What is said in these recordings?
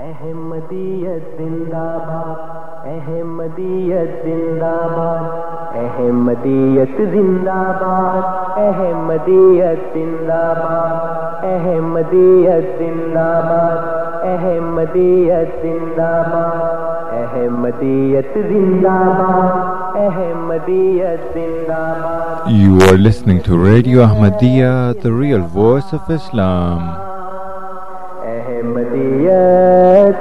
احمدیت زندہ باد احمدیت زندہ باد احمدیت زندہ باد احمدیت زندہ باد احمدیت زندہ باد احمدیت زندہ باد احمدیت زندہ باد احمدیت زندہ باد you are listening to radio Ahmadiyya Ahmadiyya, the voice voice Islam Ahmadiyyat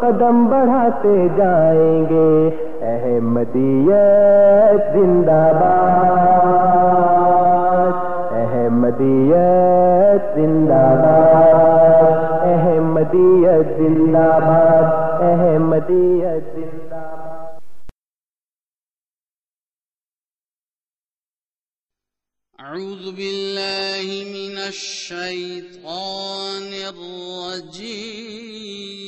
قدم بڑھاتے جائیں گے۔ احمدیت زندہ باد۔ احمدیت زندہ باد۔ احمدیت زندہ باد۔ احمدیت زندہ باد۔ أعوذ من الشيطان الرجيم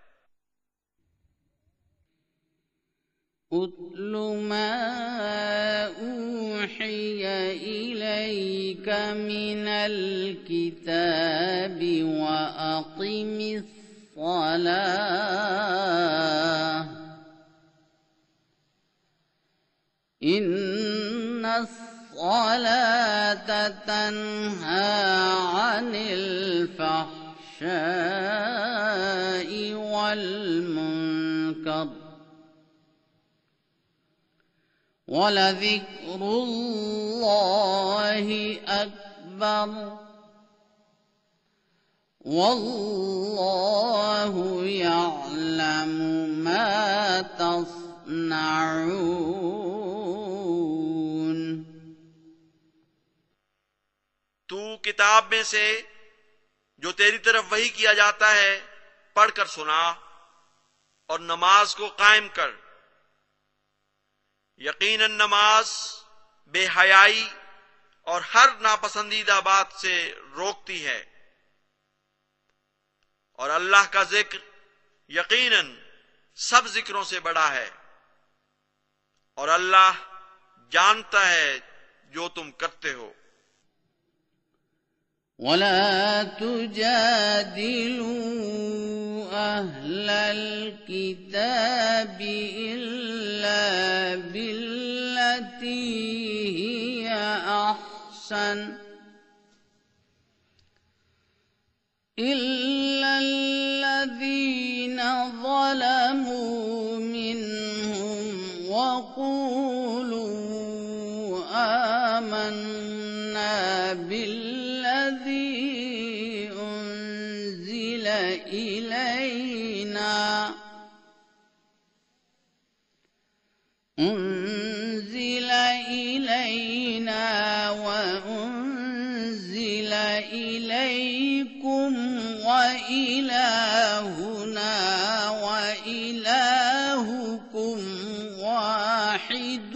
اتل ما اوحي اليك من الكتاب واقم الصلاه ان الصلاه تنهى عن الفحشاء والمنكر ولذكر الله أكبر والله يعلم ما تصنعون تو کتاب میں سے جو تیری طرف وہی کیا جاتا ہے، پڑھ کر سنا اور نماز کو قائم کر۔ یقیناً نماز بے حیائی اور ہر ناپسندیدہ بات سے روکتی ہے۔ اور اللہ کا ذکر یقیناً سب ذکروں سے بڑا ہے۔ اور اللہ جانتا ہے جو تم کرتے ہو۔ ولا تجادلوا أهل الكتاب إلا بالتي هي أحسن إلا الذين ظلموا منهم وقولوا آمنا بالذي أنزل إلينا. وإلهنا وإلهكم واحد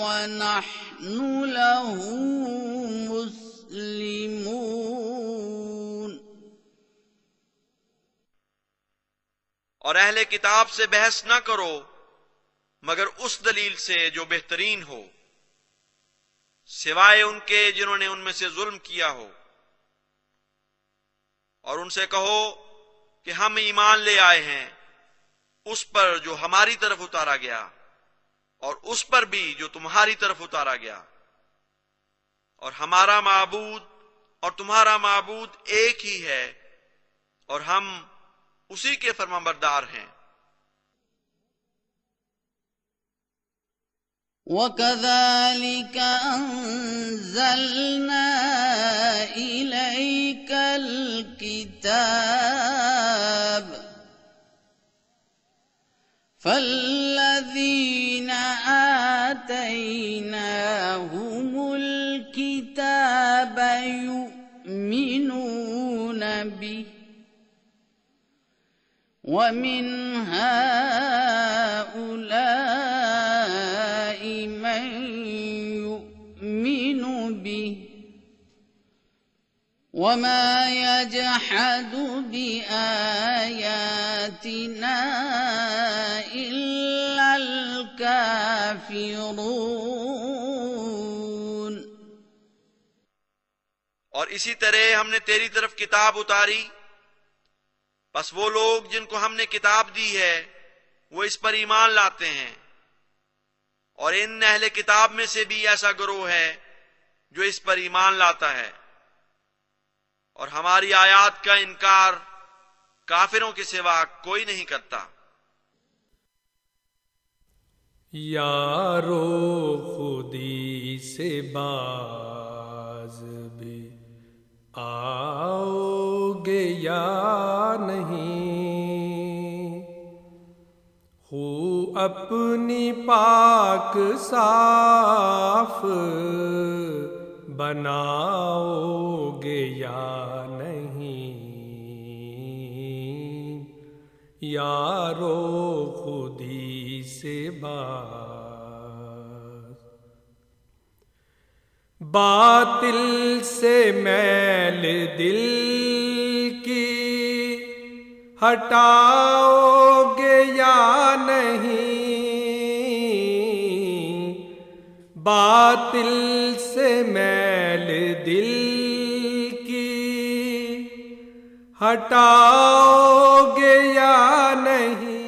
ونحن له مسلمون اور اہل کتاب سے بحث نہ کرو، مگر اس دلیل سے جو بہترین ہو، سوائے ان کے جنہوں نے ان میں سے ظلم کیا ہو۔ اور ان سے کہو کہ ہم ایمان لے آئے ہیں، اس پر جو ہماری طرف اتارا گیا اور اس پر بھی جو تمہاری طرف اتارا گیا۔ اور ہمارا معبود اور تمہارا معبود ایک ہی ہے اور ہم اسی کے فرما بردار ہیں۔ وكذلك أنزلنا إليك الكتاب فالذين آتيناهم الكتاب يؤمنون به ومن هؤلاء وما يجحد بآياتنا إلا الكافرون اور اسی طرح ہم نے تیری طرف کتاب اتاری۔ بس وہ لوگ جن کو ہم نے کتاب دی ہے، وہ اس پر ایمان لاتے ہیں۔ اور ان اہل کتاب میں سے بھی ایسا گروہ ہے جو اس پر ایمان لاتا ہے۔ اور ہماری آیات کا انکار کافروں کے سوا کوئی نہیں کرتا۔ یارو خودی سے باز بھی آؤ گے یا نہیں؟ ہو اپنی پاک صاف بناؤ گے یا نہیں؟ یارو خودی سے بات۔ باطل سے میل دل کی ہٹاؤ گے یا نہیں؟ باطل ہٹاؤ گے یا نہیں؟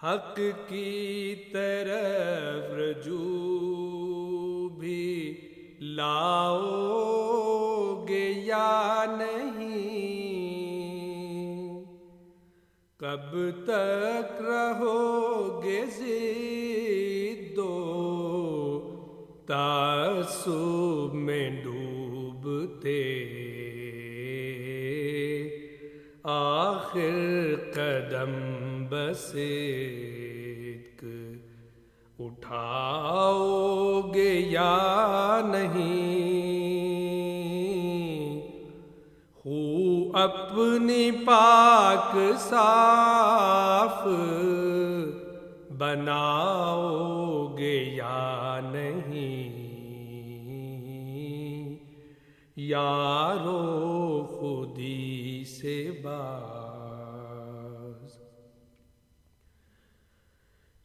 حق کی طرف رجوع بھی لاؤ گے یا نہیں؟ کب تک رہو گے دو تعصب میں ڈوبتے آخر قدم بس ایک۔ اٹھاؤ گے یا نہیں؟ ہو اپنی پاک صاف۔ بناؤ گے یا نہیں؟ یارو خودی سے باز۔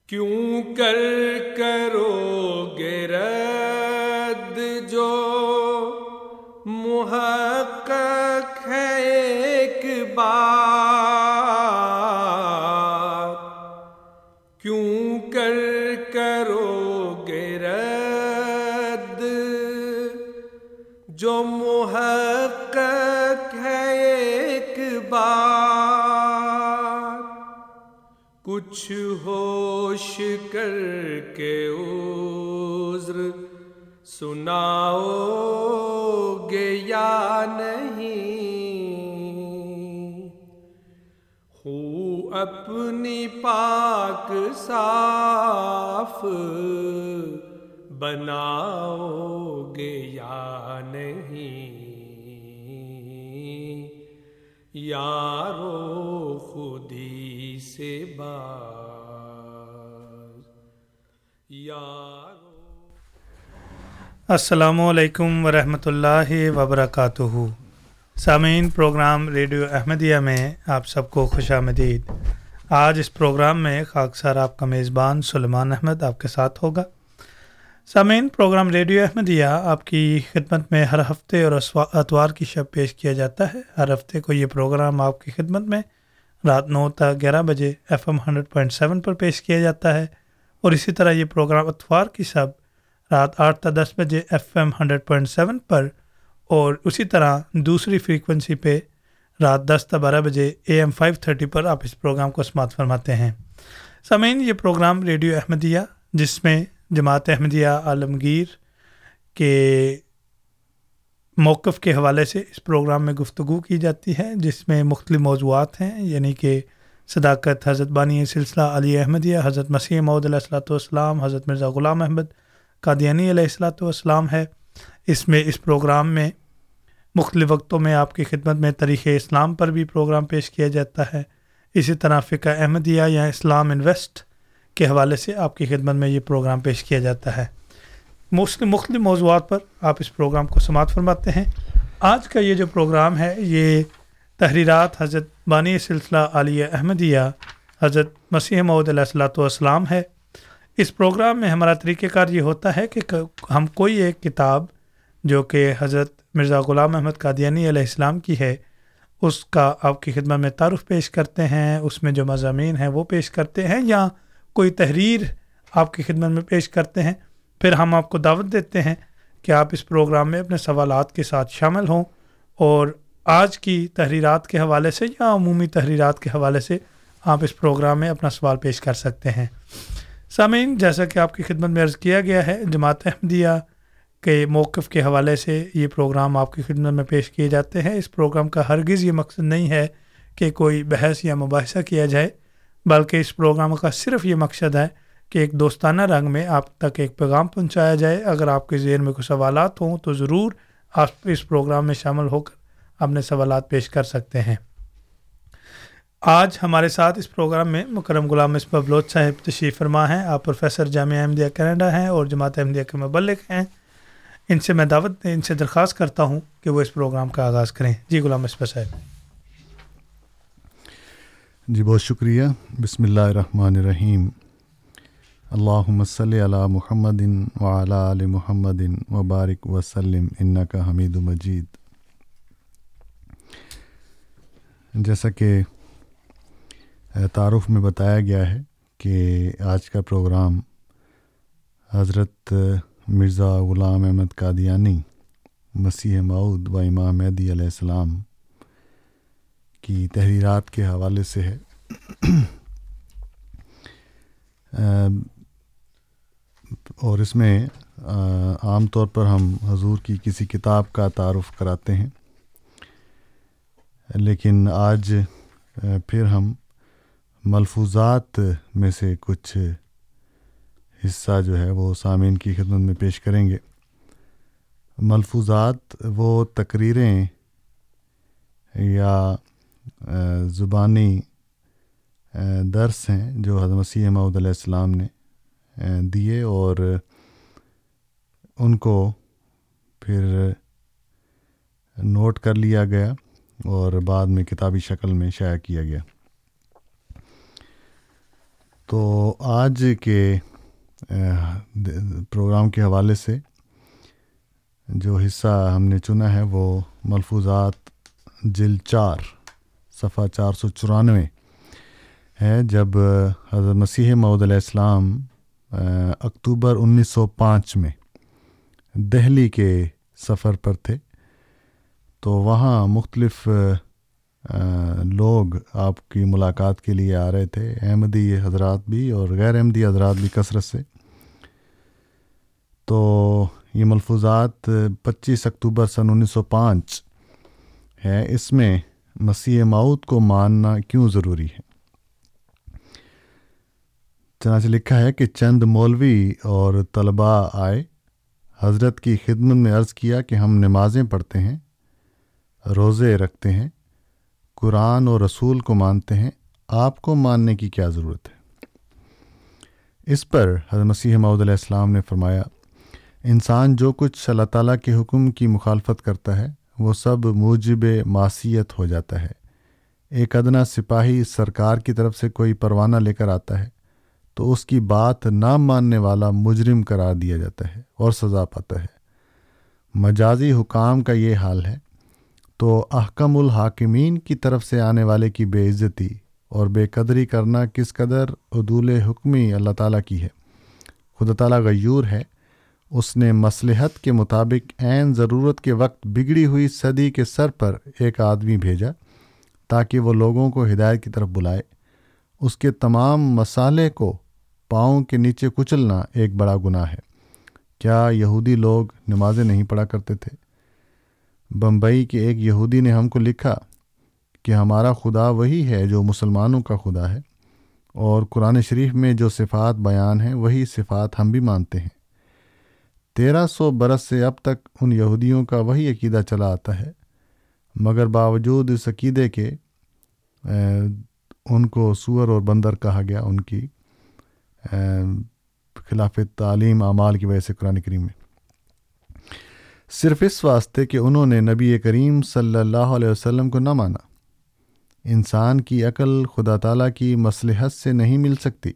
کیوں کر کرو گے رد جو محقق ہے کچھ ہوش کر کے عذر سناؤ گے یا نہیں؟ ہو اپنی پاک صاف بناؤ گے یا نہیں؟ یارو خودی سے باز۔ السلام علیکم ورحمۃ اللہ وبرکاتہ سامعین پروگرام ریڈیو احمدیہ میں آپ سب کو خوش آمدید۔ آج اس پروگرام میں خاکسار آپ کا میزبان سلیمان احمد آپ کے ساتھ ہوگا۔ سامعین، پروگرام ریڈیو احمدیہ آپ کی خدمت میں ہر ہفتے اور اتوار کی شب پیش کیا جاتا ہے۔ ہر ہفتے کو یہ پروگرام آپ کی خدمت میں رات نو تا گیارہ بجے F M hundred point seven پر پیش کیا جاتا ہے اور اسی طرح یہ پروگرام اتوار کی شب رات آٹھ تا دس بجے F M hundred point seven پر اور اسی طرح دوسری فریکوینسی پہ رات دس تا بارہ بجے اے ایم فائیو تھرٹی پر آپ اس پروگرام کو سماعت فرماتے ہیں۔ سامعین، یہ پروگرام ریڈیو احمدیہ، جس میں جماعت احمدیہ عالمگیر کے موقف کے حوالے سے اس پروگرام میں گفتگو کی جاتی ہے، جس میں مختلف موضوعات ہیں یعنی کہ صداقت، حضرت بانی سلسلہ علی احمدیہ، حضرت مسیح محدود علیہ السلاۃ والسلام، حضرت مرزا غلام احمد قادیانی علیہ السلاۃ والسلام ہے۔ اس میں، اس پروگرام میں مختلف وقتوں میں آپ کی خدمت میں تاریخ اسلام پر بھی پروگرام پیش کیا جاتا ہے۔ اسی طرح فقہ احمدیہ یا اسلام انویسٹ کے حوالے سے آپ کی خدمت میں یہ پروگرام پیش کیا جاتا ہے۔ مختلف مختلف موضوعات پر آپ اس پروگرام کو سماعت فرماتے ہیں۔ آج کا یہ جو پروگرام ہے، یہ تحریرات حضرت بانی سلسلہ علیہ احمدیہ حضرت مسیح محدود علیہ السلاۃ والسلام ہے۔ اس پروگرام میں ہمارا طریقہ کار یہ ہوتا ہے کہ ہم کوئی ایک کتاب جو کہ حضرت مرزا غلام احمد قادیانی علیہ السلام کی ہے، اس کا آپ کی خدمت میں تعارف پیش کرتے ہیں، اس میں جو مضامین ہیں وہ پیش کرتے ہیں یا کوئی تحریر آپ کی خدمت میں پیش کرتے ہیں۔ پھر ہم آپ کو دعوت دیتے ہیں کہ آپ اس پروگرام میں اپنے سوالات کے ساتھ شامل ہوں اور آج کی تحریرات کے حوالے سے یا عمومی تحریرات کے حوالے سے آپ اس پروگرام میں اپنا سوال پیش کر سکتے ہیں۔ سامعین، جیسا کہ آپ کی خدمت میں عرض کیا گیا ہے، جماعت احمدیہ کے موقف کے حوالے سے یہ پروگرام آپ کی خدمت میں پیش کیے جاتے ہیں۔ اس پروگرام کا ہرگز یہ مقصد نہیں ہے کہ کوئی بحث یا مباحثہ کیا جائے، بلکہ اس پروگرام کا صرف یہ مقصد ہے کہ ایک دوستانہ رنگ میں آپ تک ایک پیغام پہنچایا جائے۔ اگر آپ کے ذہن میں کوئی سوالات ہوں تو ضرور آپ اس پروگرام میں شامل ہو کر اپنے سوالات پیش کر سکتے ہیں۔ آج ہمارے ساتھ اس پروگرام میں مکرم غلام مصباح بلوچ صاحب تشریف فرما ہیں۔ آپ پروفیسر جامعہ احمدیہ کینیڈا ہیں اور جماعت احمدیہ کے مبلک ہیں۔ ان سے میں دعوت، ان سے درخواست کرتا ہوں کہ وہ اس پروگرام کا آغاز کریں۔ جی غلام مصباح صاحب۔ جی بہت شکریہ۔ بسم اللہ الرحمن الرحیم۔ اللہ صلی علی محمد وعلیٰ علی محمد وبارک وسلم ان کا حمید مجید۔ جیسا کہ تعارف میں بتایا گیا ہے کہ آج کا پروگرام حضرت مرزا غلام احمد قادیانی مسیح معود و امام مہدی علیہ السلام کی تحریرات کے حوالے سے ہے۔ اور اس میں عام طور پر ہم حضور کی کسی کتاب کا تعارف کراتے ہیں۔ لیکن آج پھر ہم ملفوظات میں سے کچھ حصہ جو ہے وہ سامعین کی خدمت میں پیش کریں گے۔ ملفوظات وہ تقریریں یا زبانی درس ہیں جو حضرت مسیح محدود علیہ السلام نے دیے اور ان کو پھر نوٹ کر لیا گیا اور بعد میں کتابی شکل میں شائع کیا گیا۔ تو آج کے پروگرام کے حوالے سے جو حصہ ہم نے چنا ہے وہ ملفوظات جل چار، صفحہ چار سو چورانوے ہے، جب حضرت مسیح معود علیہ السلام اکتوبر انیس سو پانچ میں دہلی کے سفر پر تھے۔ تو وہاں مختلف لوگ آپ کی ملاقات کے لیے آ رہے تھے۔ احمدی حضرات بھی اور غیر احمدی حضرات بھی کثرت سے۔ تو یہ ملفوظات پچیس اکتوبر سن انیس سو پانچ ہے۔ اس میں مسیح ماؤد کو ماننا کیوں ضروری ہے؟ چنانچہ لکھا ہے کہ چند مولوی اور طلباء آئے۔ حضرت کی خدمت میں عرض کیا کہ ہم نمازیں پڑھتے ہیں، روزے رکھتے ہیں، قرآن اور رسول کو مانتے ہیں۔ آپ کو ماننے کی کیا ضرورت ہے؟ اس پر حضرت مسیح محدود علیہ السلام نے فرمایا، انسان جو کچھ اللہ تعالیٰ کے حکم کی مخالفت کرتا ہے، وہ سب موجب معصیت ہو جاتا ہے۔ ایک ادنا سپاہی سرکار کی طرف سے کوئی پروانہ لے کر آتا ہے۔ تو اس کی بات نہ ماننے والا مجرم قرار دیا جاتا ہے اور سزا پاتا ہے۔ مجازی حکام کا یہ حال ہے، تو احکم الحاکمین کی طرف سے آنے والے کی بے عزتی اور بے قدری کرنا کس قدر عدول حکمی اللہ تعالیٰ کی ہے۔ خدا تعالیٰ غیور ہے، اس نے مصلحت کے مطابق عین ضرورت کے وقت بگڑی ہوئی صدی کے سر پر ایک آدمی بھیجا تاکہ وہ لوگوں کو ہدایت کی طرف بلائے۔ اس کے تمام مسالے کو پاؤں کے نیچے کچلنا ایک بڑا گناہ ہے۔ کیا یہودی لوگ نمازیں نہیں پڑھا کرتے تھے؟ بمبئی کے ایک یہودی نے ہم کو لکھا کہ ہمارا خدا وہی ہے جو مسلمانوں کا خدا ہے، اور قرآن شریف میں جو صفات بیان ہیں، وہی صفات ہم بھی مانتے ہیں۔ تیرہ سو برس سے اب تک ان یہودیوں کا وہی عقیدہ چلا آتا ہے، مگر باوجود اس عقیدے کے ان کو سور اور بندر کہا گیا، ان کی خلاف تعلیم اعمال کی وجہ سے قرآن کریم میں۔ صرف اس واسطے کہ انہوں نے نبی کریم صلی اللہ علیہ وسلم کو نہ مانا۔ انسان کی عقل خدا تعالیٰ کی مصلحت سے نہیں مل سکتی۔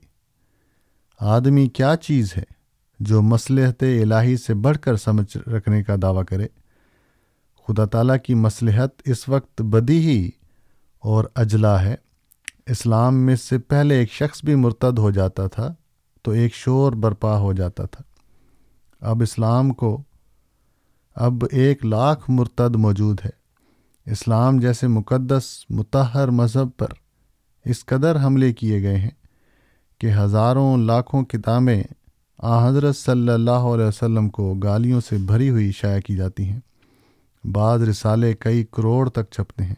آدمی کیا چیز ہے جو مصلحت الہی سے بڑھ کر سمجھ رکھنے کا دعویٰ کرے؟ خدا تعالیٰ کی مصلحت اس وقت بدی ہی اور اجلا ہے۔ اسلام میں سے پہلے ایک شخص بھی مرتد ہو جاتا تھا تو ایک شور برپا ہو جاتا تھا۔ اب اسلام کو، اب ایک لاکھ مرتد موجود ہے۔ اسلام جیسے مقدس متحر مذہب پر اس قدر حملے کیے گئے ہیں کہ ہزاروں لاکھوں کتابیں آ حضرت صلی اللہ علیہ وسلم کو گالیوں سے بھری ہوئی شائع کی جاتی ہیں۔ بعض رسالے کئی کروڑ تک چھپتے ہیں۔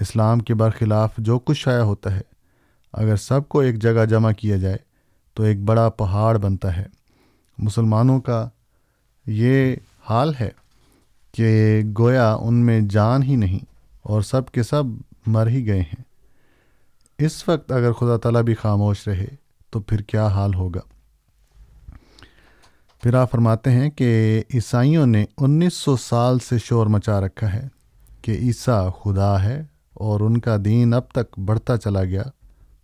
اسلام کے برخلاف جو کچھ شائع ہوتا ہے۔ اگر سب کو ایک جگہ جمع کیا جائے تو ایک بڑا پہاڑ بنتا ہے۔ مسلمانوں کا یہ حال ہے کہ گویا ان میں جان ہی نہیں اور سب کے سب مر ہی گئے ہیں۔ اس وقت اگر خدا تعالیٰ بھی خاموش رہے تو پھر کیا حال ہوگا؟ پھر آپ فرماتے ہیں کہ عیسائیوں نے انیس سو سال سے شور مچا رکھا ہے کہ عیسیٰ خدا ہے اور ان کا دین اب تک بڑھتا چلا گیا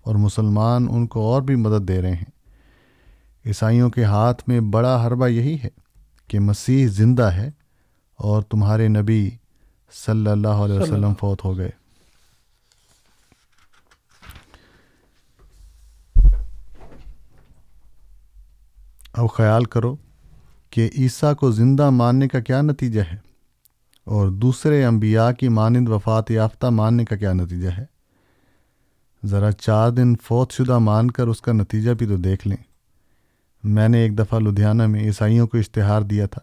اور مسلمان ان کو اور بھی مدد دے رہے ہیں۔ عیسائیوں کے ہاتھ میں بڑا حربہ یہی ہے کہ مسیح زندہ ہے اور تمہارے نبی صلی اللہ علیہ وسلم فوت ہو گئے۔ اب خیال کرو کہ عیسیٰ کو زندہ ماننے کا کیا نتیجہ ہے۔ اور دوسرے انبیاء کی مانند وفات یافتہ ماننے کا کیا نتیجہ ہے؟ ذرا چار دن فوت شدہ مان کر اس کا نتیجہ بھی تو دیکھ لیں۔ میں نے ایک دفعہ لدھیانہ میں عیسائیوں کو اشتہار دیا تھا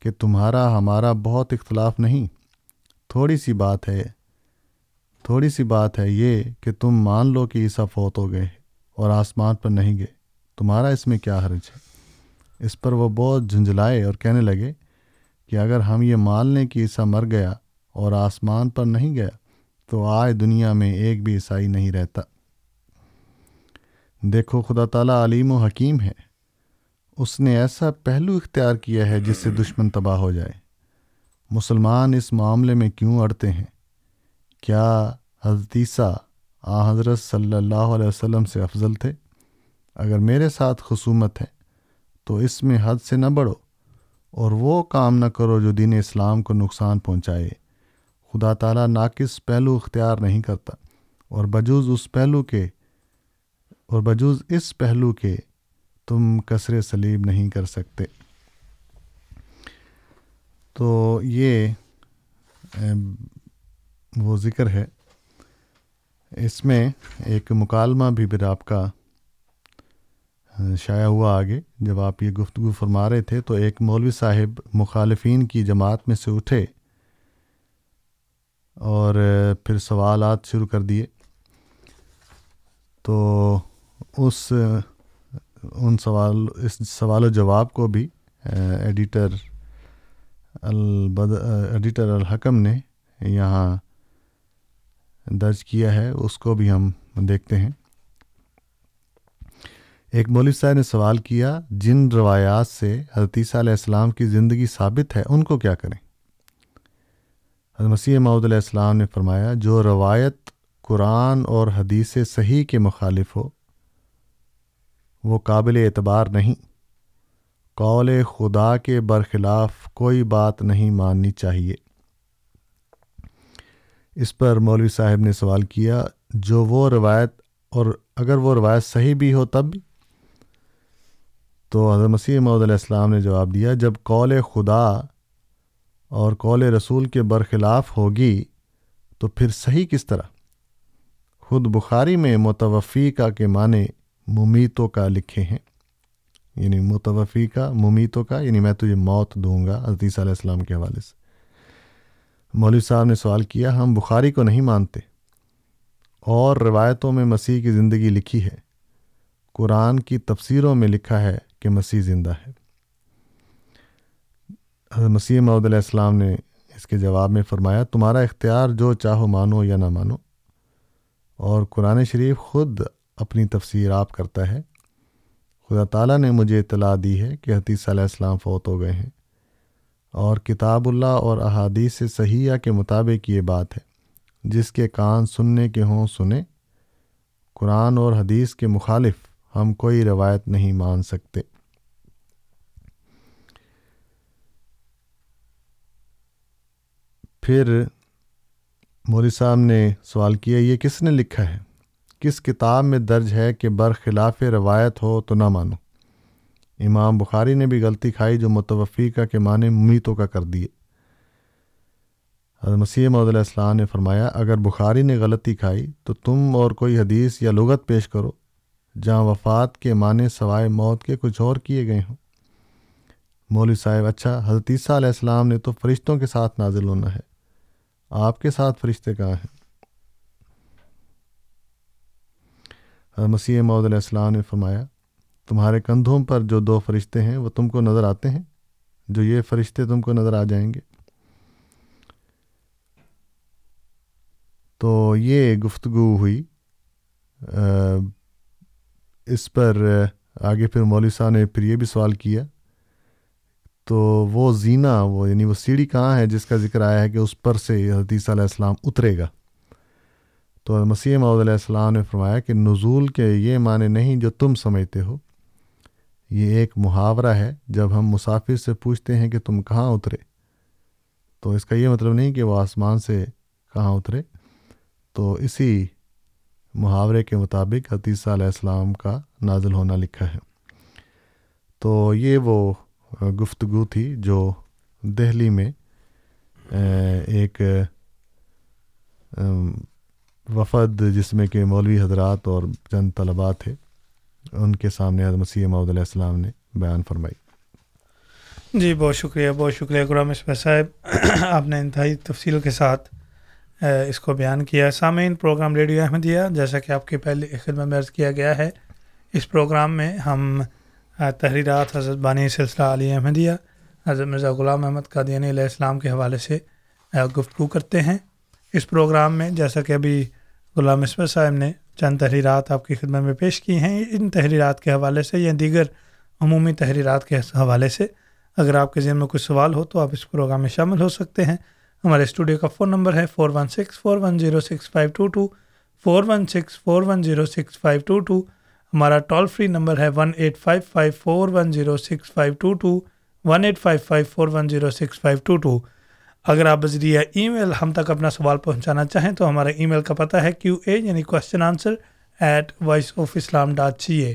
کہ تمہارا ہمارا بہت اختلاف نہیں۔ تھوڑی سی بات ہے، تھوڑی سی بات ہے یہ کہ تم مان لو کہ عیسیٰ فوت ہو گئے اور آسمان پر نہیں گئے۔ تمہارا اس میں کیا حرج ہے؟ اس پر وہ بہت جھنجھلائے اور کہنے لگے کہ اگر ہم یہ مان لیں کہ عیسیٰ مر گیا اور آسمان پر نہیں گیا، تو آج دنیا میں ایک بھی عیسائی نہیں رہتا۔ دیکھو، خدا تعالیٰ علیم و حکیم ہے۔ اس نے ایسا پہلو اختیار کیا ہے جس سے دشمن تباہ ہو جائے۔ مسلمان اس معاملے میں کیوں اڑتے ہیں؟ کیا حضرتیسہ آ حضرت صلی اللہ علیہ وسلم سے افضل تھے؟ اگر میرے ساتھ خصومت ہے، تو اس میں حد سے نہ بڑھو۔ اور وہ کام نہ کرو جو دین اسلام کو نقصان پہنچائے۔ خدا تعالیٰ ناقص پہلو اختیار نہیں کرتا اور بجوز اس پہلو کے، اور بجوز اس پہلو کے تم کثر سلیب نہیں کر سکتے۔ تو یہ وہ ذکر ہے۔ اس میں ایک مکالمہ بھی پھر آپ کا شائع ہوا آگے۔ جب آپ یہ گفتگو فرما رہے تھے تو ایک مولوی صاحب مخالفین کی جماعت میں سے اٹھے اور پھر سوالات شروع کر دیے۔ تو اس، ان سوال، اس سوال و جواب کو بھی ایڈیٹر البد ایڈیٹر الحکم نے یہاں درج کیا ہے۔ اس کو بھی ہم دیکھتے ہیں۔ ایک مولوی صاحب نے سوال کیا، جن روایات سے حدیثہ علیہ السلام کی زندگی ثابت ہے، ان کو کیا کریں؟ حضرت مسیح محدود علیہ السلام نے فرمایا، جو روایت قرآن اور حدیث صحیح کے مخالف ہو، وہ قابل اعتبار نہیں۔ قول خدا کے برخلاف کوئی بات نہیں ماننی چاہیے۔ اس پر مولوی صاحب نے سوال کیا، جو وہ روایت اور اگر وہ روایت صحیح بھی ہو تب بھی؟ تو حضرت مسیح محدود علیہ السلام نے جواب دیا، جب قول خدا اور قول رسول کے برخلاف ہوگی تو پھر صحیح کس طرح؟ خود بخاری میں متوفی کا کے معنی ممیتوں کا لکھے ہیں۔ یعنی متوفی کا ممیتوں کا یعنی میں تجھے موت دوں گا عزیز علیہ السلام کے حوالے سے۔ مولوی صاحب نے سوال کیا، ہم بخاری کو نہیں مانتے۔ اور روایتوں میں مسیح کی زندگی لکھی ہے، قرآن کی تفسیروں میں لکھا ہے کہ مسیح زندہ ہے۔ حضرت مسیح محدود علیہ السلام نے اس کے جواب میں فرمایا، تمہارا اختیار جو چاہو مانو یا نہ مانو۔ اور قرآن شریف خود اپنی تفسیر آپ کرتا ہے۔ خدا تعالیٰ نے مجھے اطلاع دی ہے کہ حتیث علیہ السلام فوت ہو گئے ہیں۔ اور کتاب اللہ اور احادیث سے صحیحہ کے مطابق یہ بات ہے، جس کے کان سننے کے ہوں سنیں۔ قرآن اور حدیث کے مخالف ہم کوئی روایت نہیں مان سکتے۔ پھر مولوی صاحب نے سوال کیا، یہ کس نے لکھا ہے؟ کس کتاب میں درج ہے کہ برخلاف روایت ہو تو نہ مانو؟ امام بخاری نے بھی غلطی کھائی جو متوفی کا کے معنی میتوں کا کر دیے۔ حضرت مسیح محدود علیہ السلام نے فرمایا، اگر بخاری نے غلطی کھائی تو تم اور کوئی حدیث یا لغت پیش کرو، جہاں وفات کے معنی سوائے موت کے کچھ اور کیے گئے ہوں۔ مولوی صاحب اچھا حضرت عیسیٰ علیہ السلام نے تو فرشتوں کے ساتھ نازل ہونا ہے۔ آپ کے ساتھ فرشتے کہاں ہیں مسیح محدود علیہ السلام نے فرمایا، تمہارے کندھوں پر جو دو فرشتے ہیں، وہ تم کو نظر آتے ہیں، جو یہ فرشتے تم کو نظر آ جائیں گے۔ تو یہ گفتگو ہوئی۔ اس پر آگے پھر مولوی صاحب نے پھر یہ بھی سوال کیا تو وہ زینہ، وہ یعنی وہ سیڑھی کہاں ہے جس کا ذکر آیا ہے کہ اس پر سے حدیث علیہ السلام اترے گا؟ تو مسیح محدود علیہ السلام نے فرمایا کہ نزول کے یہ معنی نہیں جو تم سمجھتے ہو، یہ ایک محاورہ ہے جب ہم مسافر سے پوچھتے ہیں کہ تم کہاں اترے؟ تو اس کا یہ مطلب نہیں کہ وہ آسمان سے کہاں اترے۔ تو اسی محاورے کے مطابق حتیثہ علیہ السلام کا نازل ہونا لکھا ہے۔ تو یہ وہ گفتگو تھی جو دہلی میں ایک وفد جس میں کہ مولوی حضرات اور چند طلباء تھے، ان کے سامنے حضرت مسیح محدود علیہ السلام نے بیان فرمائی۔ جی بہت شکریہ بہت شکریہ غلام اسمہ صاحب۔ آپ نے انتہائی تفصیل کے ساتھ اس کو بیان کیا۔ سامعین، پروگرام ریڈیو احمدیہ، جیسا کہ آپ کی پہلے خدمت میں عرض کیا گیا ہے، اس پروگرام میں ہم تحریرات حضرت بانی سلسلہ علی احمدیہ، حضرت مرزا غلام احمد قادیانی علیہ السلام کے حوالے سے گفتگو کرتے ہیں۔ اس پروگرام میں، جیسا کہ ابھی غلام اسمت صاحب نے چند تحریرات آپ کی خدمت میں پیش کی ہیں، ان تحریرات کے حوالے سے یا دیگر عمومی تحریرات کے حوالے سے، اگر آپ کے ذہن میں کچھ سوال ہو تو آپ اس پروگرام میں شامل ہو سکتے ہیں۔ ہمارے اسٹوڈیو کا فون نمبر ہے four one six four one zero six five two two, four one six four one zero six five two two. ہمارا ٹول فری نمبر ہے one eight five five four one zero six five two two one eight five five four one zero six five two two اگر آپ بذریعہ ای میل ہم تک اپنا سوال پہنچانا چاہیں تو ہمارے ای میل کا پتہ ہے کیو اے یعنی question answer at voice of Islam dot C A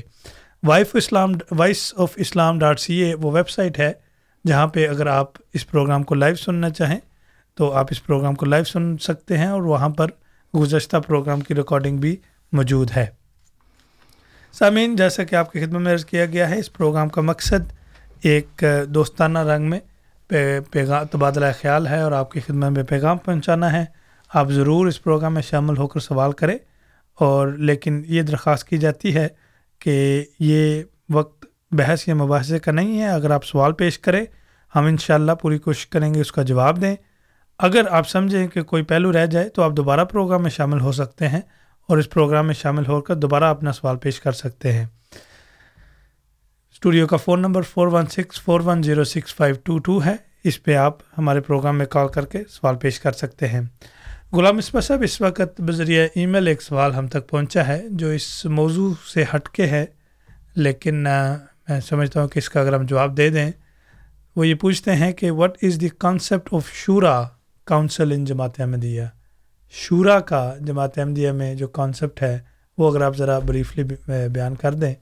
wife Islam voice of Islam dot C A وہ ویب سائٹ ہے جہاں پہ اگر آپ اس پروگرام کو لائیو سننا چاہیں تو آپ اس پروگرام کو لائیو سن سکتے ہیں اور وہاں پر گزشتہ پروگرام کی ریکارڈنگ بھی موجود ہے۔ سامعین، جیسا کہ آپ کی خدمت میں عرض کیا گیا ہے، اس پروگرام کا مقصد ایک دوستانہ رنگ میں پیغام تبادلہ خیال ہے اور آپ کی خدمت میں پیغام پہنچانا ہے۔ آپ ضرور اس پروگرام میں شامل ہو کر سوال کریں اور لیکن یہ درخواست کی جاتی ہے کہ یہ وقت بحث یا مباحثے کا نہیں ہے۔ اگر آپ سوال پیش کریں، ہم انشاءاللہ پوری کوشش کریں گے اس کا جواب دیں۔ اگر آپ سمجھیں کہ کوئی پہلو رہ جائے تو آپ دوبارہ پروگرام میں شامل ہو سکتے ہیں۔ اور اس پروگرام میں شامل ہو کر دوبارہ اپنا سوال پیش کر سکتے ہیں۔ اسٹوڈیو کا phone number four one six, four one zero six, five two two ہے۔ اس پہ آپ ہمارے پروگرام میں کال کر کے سوال پیش کر سکتے ہیں۔ غلام اسما صاحب، اس وقت بذریعہ ای میل ایک سوال ہم تک پہنچا ہے جو اس موضوع سے ہٹ کے ہے، لیکن میں سمجھتا ہوں کہ اس کا اگر ہم جواب دے دیں، وہ یہ پوچھتے ہیں کہ what is the concept of شورا کاؤنسل ان جماعت احمدیہ؟ شورا کا جماعت احمدیہ میں جو کانسیپٹ ہے وہ اگر آپ ذرا بریفلی بیان کر دیں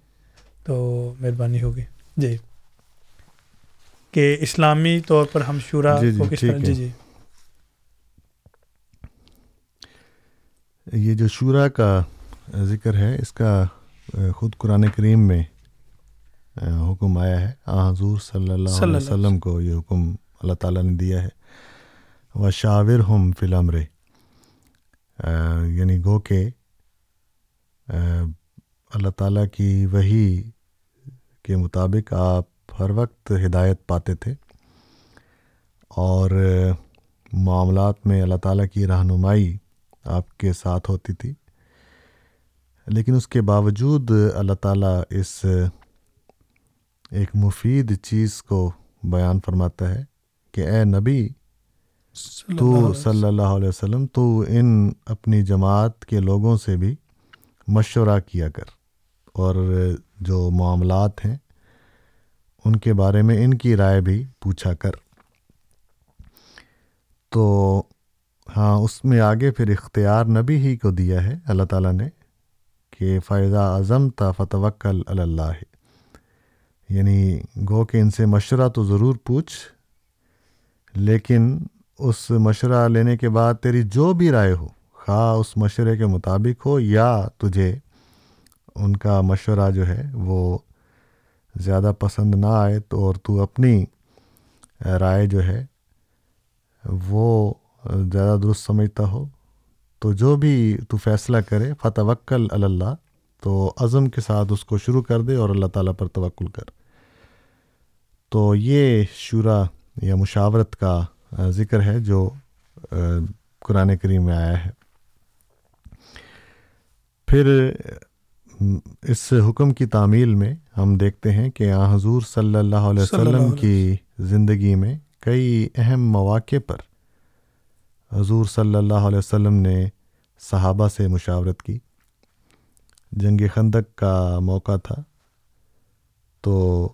تو مہربانی ہوگی۔ جی۔ کہ اسلامی طور پر ہم شورا جی جی کو کس طرح جی جی۔ یہ جو شورا کا ذکر ہے اس کا خود قرآن کریم میں حکم آیا ہے۔ آ حضور صلی اللہ علیہ وسلم کو یہ حکم اللہ تعالیٰ نے دیا ہے۔ و شاور ہم فلم رے یعنی گو کہ اللہ تعالیٰ کی وہی کے مطابق آپ ہر وقت ہدایت پاتے تھے۔ اور معاملات میں اللہ تعالیٰ کی رہنمائی آپ کے ساتھ ہوتی تھی۔ لیکن اس کے باوجود اللہ تعالیٰ اس ایک مفید چیز کو بیان فرماتا ہے کہ اے نبی تو صلی اللہ علیہ وسلم تو ان اپنی جماعت کے لوگوں سے بھی مشورہ کیا کر۔ اور جو معاملات ہیں ان کے بارے میں ان کی رائے بھی پوچھا کر۔ تو ہاں اس میں آگے پھر اختیار نبی ہی کو دیا ہے۔ اللہ تعالیٰ نے کہ فائدہ اعظم تا فتوکل اللہ یعنی گو کہ ان سے مشورہ تو ضرور پوچھ لیکن اس مشورہ لینے کے بعد تیری جو بھی رائے ہو، خواہ اس مشورے کے مطابق ہو یا تجھے ان کا مشورہ جو ہے وہ زیادہ پسند نہ آئے تو اور تو اپنی رائے جو ہے وہ زیادہ درست سمجھتا ہو، تو جو بھی تو فیصلہ کرے، فتوکل اللہ، تو عزم کے ساتھ اس کو شروع کر دے اور اللہ تعالیٰ پر توکل کر۔ تو یہ شورا یا مشاورت کا ذکر ہے جو قرآن کریم میں آیا ہے۔ پھر اس حکم کی تعمیل میں ہم دیکھتے ہیں کہ آ حضور صلی اللہ علیہ وسلم کی زندگی میں کئی اہم مواقع پر حضور صلی اللہ علیہ وسلم نے صحابہ سے مشاورت کی۔ جنگ خندق کا موقع تھا تو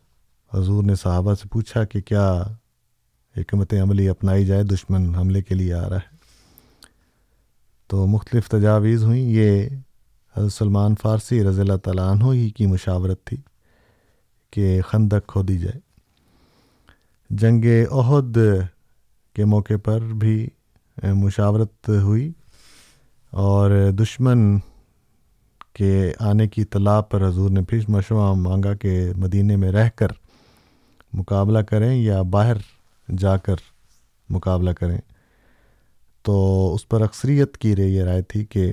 حضور نے صحابہ سے پوچھا کہ کیا حکمت عملی اپنائی جائے، دشمن حملے کے لیے آ رہا ہے۔ تو مختلف تجاویز ہوئیں۔ یہ حضرت سلمان فارسی رضی اللہ تعالیٰ عنہ ہی کی مشاورت تھی کہ خندق کھو دی جائے۔ جنگ عہد کے موقع پر بھی مشاورت ہوئی اور دشمن کے آنے کی اطلاع پر حضور نے پھر مشورہ مانگا کہ مدینہ میں رہ کر مقابلہ کریں یا باہر جا کر مقابلہ کریں۔ تو اس پر اکثریت کی رہی یہ رائے تھی کہ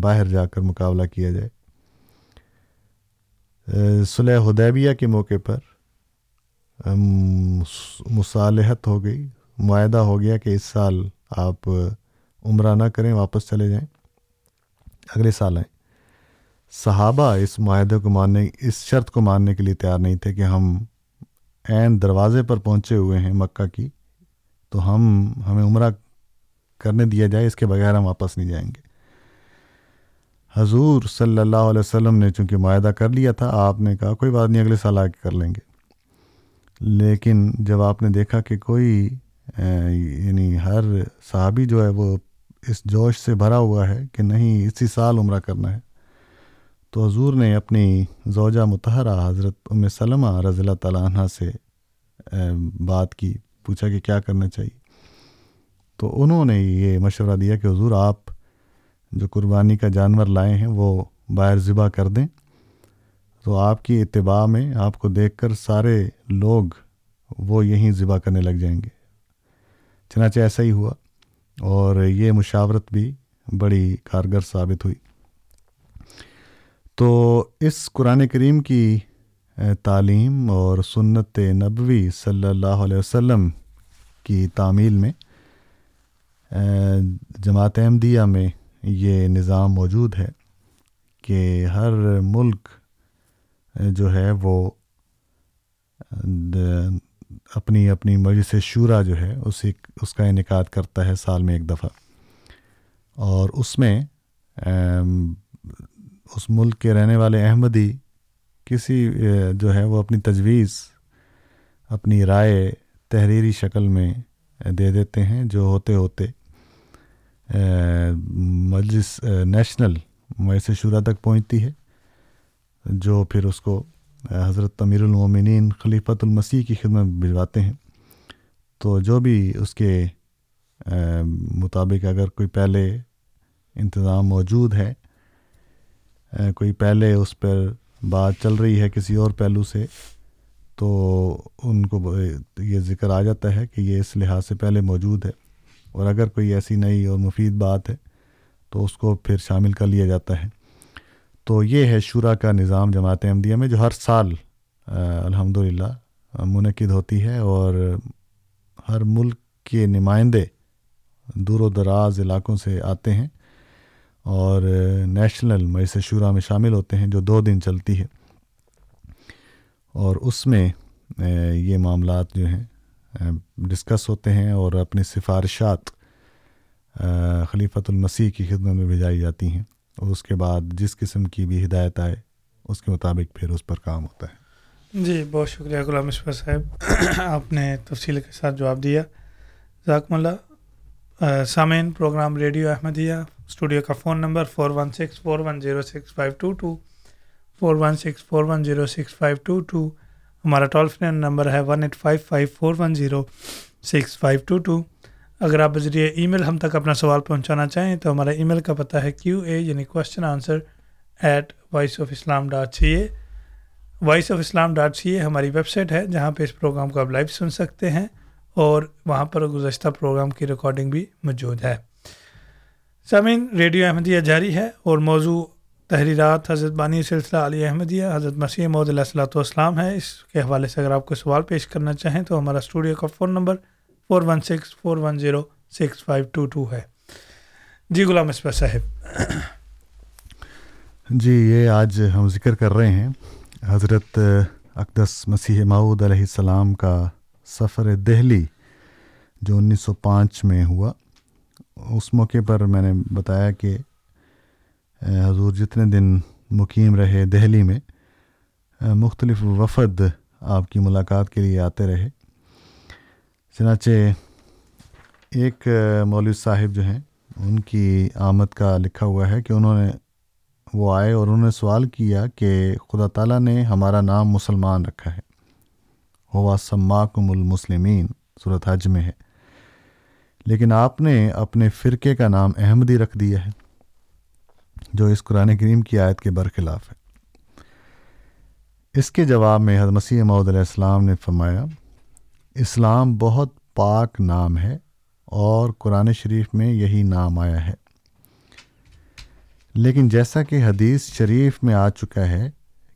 باہر جا کر مقابلہ کیا جائے۔ صلح حدیبیہ کے موقع پر مصالحت ہو گئی، معاہدہ ہو گیا کہ اس سال آپ عمرہ نہ کریں، واپس چلے جائیں۔ اگلے سال آئیں۔ صحابہ اس معاہدے کو ماننے، اس شرط کو ماننے کے لیے تیار نہیں تھے کہ ہم عین دروازے پر پہنچے ہوئے ہیں مکہ کی، تو ہم، ہمیں عمرہ کرنے دیا جائے، اس کے بغیر ہم واپس نہیں جائیں گے۔ حضور صلی اللہ علیہ وسلم نے چونکہ معاہدہ کر لیا تھا، آپ نے کہا کوئی بات نہیں، اگلے سال آ کے کر لیں گے۔ لیکن جب آپ نے دیکھا کہ کوئی یعنی ہر صحابی جو ہے، وہ اس جوش سے بھرا ہوا ہے کہ نہیں، اسی سال عمرہ کرنا ہے۔ تو حضور نے اپنی زوجہ متحرہ حضرت ام سلمہ رضی اللہ تعالیٰ عنہ سے بات کی، پوچھا کہ کیا کرنا چاہیے؟ تو انہوں نے یہ مشورہ دیا کہ حضور آپ جو قربانی کا جانور لائے ہیں وہ باہر ذبح کر دیں۔ تو آپ کی اتباع میں آپ کو دیکھ کر سارے لوگ وہ یہیں ذبح کرنے لگ جائیں گے۔ چنانچہ ایسا ہی ہوا اور یہ مشاورت بھی بڑی کارگر ثابت ہوئی۔ تو اس قرآن کریم کی تعلیم اور سنت نبوی صلی اللہ علیہ وسلم کی تعمیل میں جماعت احمدیہ میں یہ نظام موجود ہے کہ ہر ملک جو ہے وہ اپنی اپنی مجلس شورا جو ہے، اسی، اس کا انعقاد کرتا ہے سال میں ایک دفعہ۔ اور اس میں اس ملک کے رہنے والے احمدی کسی جو ہے وہ اپنی تجویز، اپنی رائے تحریری شکل میں دے دیتے ہیں جو ہوتے ہوتے مجلس نیشنل مجلس شورا تک پہنچتی ہے، جو پھر اس کو حضرت امیر المومنین خلیفۃ المسیح کی خدمت بھجواتے ہیں۔ تو جو بھی اس کے مطابق اگر کوئی پہلے انتظام موجود ہے کوئی پہلے اس پر بات چل رہی ہے کسی اور پہلو سے، تو ان کو یہ ذکر آ جاتا ہے کہ یہ اس لحاظ سے پہلے موجود ہے۔ اور اگر کوئی ایسی نئی اور مفید بات ہے، تو اس کو پھر شامل کر لیا جاتا ہے۔ تو یہ ہے شورا کا نظام جماعت احمدیہ میں، جو ہر سال الحمد للہ منعقد ہوتی ہے۔ اور ہر ملک کے نمائندے دور و دراز علاقوں سے آتے ہیں۔ اور نیشنل مجلس شورا میں شامل ہوتے ہیں جو دو دن چلتی ہے۔ اور اس میں یہ معاملات جو ہیں ڈسکس ہوتے ہیں اور اپنی سفارشات خلیفۃ المسیح کی خدمت میں بھیجائی جاتی ہیں۔ اور اس کے بعد جس قسم کی بھی ہدایت آئے، اس کے مطابق پھر اس پر کام ہوتا ہے۔ جی بہت شکریہ غلام مصبح صاحب۔ آپ نے تفصیل کے ساتھ جواب دیا۔ ذاکم اللہ۔ سامعین، پروگرام ریڈیو احمدیہ۔ اسٹوڈیو کا phone number four one six four one zero six five two two four one six four one zero six five two two ہمارا ٹول فری نمبر ہے one eight five five four one zero six five two two اگر آپ بذریعے ای میل ہم تک اپنا سوال پہنچانا چاہیں تو ہمارا ای میل کا پتہ ہے کیو اے یعنی question answer at voice of Islam dot C A voice of Islam dot C A ہماری ویب سائٹ ہے جہاں پہ اس پروگرام کو آپ لائیو سن سکتے ہیں اور وہاں پر گزشتہ پروگرام کی ریکارڈنگ بھی موجود ہے۔ سامعین، ریڈیو احمدیہ جاری ہے اور موضوع تحریرات، حضرت بانی سلسلہ علی احمدیہ، حضرت مسیح محدود علیہ السلۃ والسلام ہے۔ اس کے حوالے سے اگر آپ کو سوال پیش کرنا چاہیں تو ہمارا اسٹوڈیو کا phone number four one six, four one zero, six five two two ہے۔ جی غلام اسفا صاحب۔ جی یہ آج ہم ذکر کر رہے ہیں حضرت اقدس مسیح معود علیہ السلام کا سفر دہلی جو انیس سو پانچ میں ہوا۔ اس موقع پر میں نے بتایا کہ حضور جتنے دن مقیم رہے دہلی میں مختلف وفد آپ کی ملاقات کے لیے آتے رہے۔ چنانچہ ایک مولوی صاحب جو ہیں، ان کی آمد کا لکھا ہوا ہے کہ انہوں نے، وہ آئے اور انہوں نے سوال کیا کہ خدا تعالیٰ نے ہمارا نام مسلمان رکھا ہے۔ ہوا سماکم المسلمین صورت حج میں ہے۔ لیکن آپ نے اپنے فرقے کا نام احمدی رکھ دیا ہے، جو اس قرآن کریم کی آیت کے برخلاف ہے۔ اس کے جواب میں حضرت مسیح محدود علیہ السلام نے فرمایا، اسلام بہت پاک نام ہے اور قرآن شریف میں یہی نام آیا ہے۔ لیکن جیسا کہ حدیث شریف میں آ چکا ہے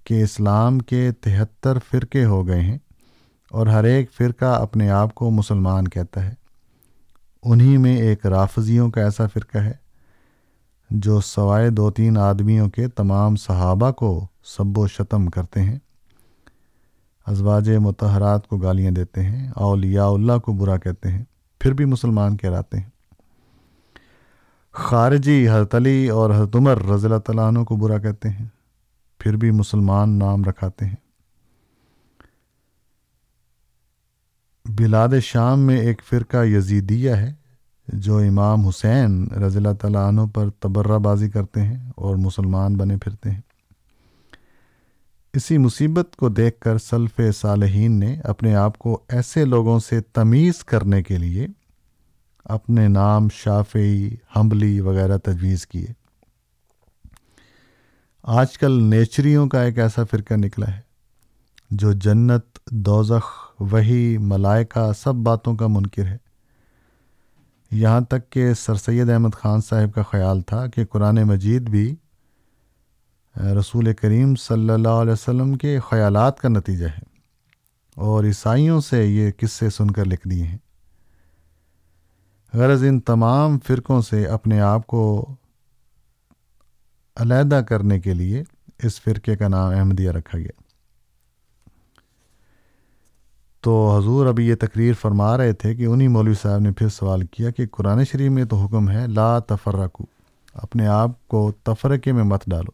کہ اسلام کے تہتر فرقے ہو گئے ہیں اور ہر ایک فرقہ اپنے آپ کو مسلمان کہتا ہے۔ انہی میں ایک رافضیوں کا ایسا فرقہ ہے، جو سوائے دو تین آدمیوں کے تمام صحابہ کو سب و شتم کرتے ہیں۔ ازواج متحرات کو گالیاں دیتے ہیں، اولیاء اللہ کو برا کہتے ہیں، پھر بھی مسلمان کہلاتے ہیں۔ خارجی حضرت علی اور حضرت عمر رضی اللہ تعالیٰ عنہ کو برا کہتے ہیں، پھر بھی مسلمان نام رکھاتے ہیں۔ بلاد شام میں ایک فرقہ یزیدیہ ہے جو امام حسین رضی اللہ تعالیٰ عنہ پر تبرہ بازی کرتے ہیں اور مسلمان بنے پھرتے ہیں۔ اسی مصیبت کو دیکھ کر سلف صالحین نے اپنے آپ کو ایسے لوگوں سے تمیز کرنے کے لیے اپنے نام شافعی حملی وغیرہ تجویز کیے۔ آج کل نیچریوں کا ایک ایسا فرقہ نکلا ہے۔ جو جنت، دوزخ وہی ملائکہ سب باتوں کا منکر ہے۔ یہاں تک کہ سر سید احمد خان صاحب کا خیال تھا کہ قرآن مجید بھی رسول کریم صلی اللہ علیہ وسلم کے خیالات کا نتیجہ ہے اور عیسائیوں سے یہ قصے سن کر لکھ دیے ہیں۔ غرض ان تمام فرقوں سے اپنے آپ کو علیحدہ کرنے کے لیے اس فرقے کا نام احمدیہ رکھا گیا۔ تو حضور ابھی یہ تقریر فرما رہے تھے کہ انہی مولوی صاحب نے پھر سوال کیا کہ قرآن شریف میں تو حکم ہے لا تفرقو، اپنے آپ کو تفرقے میں مت ڈالو۔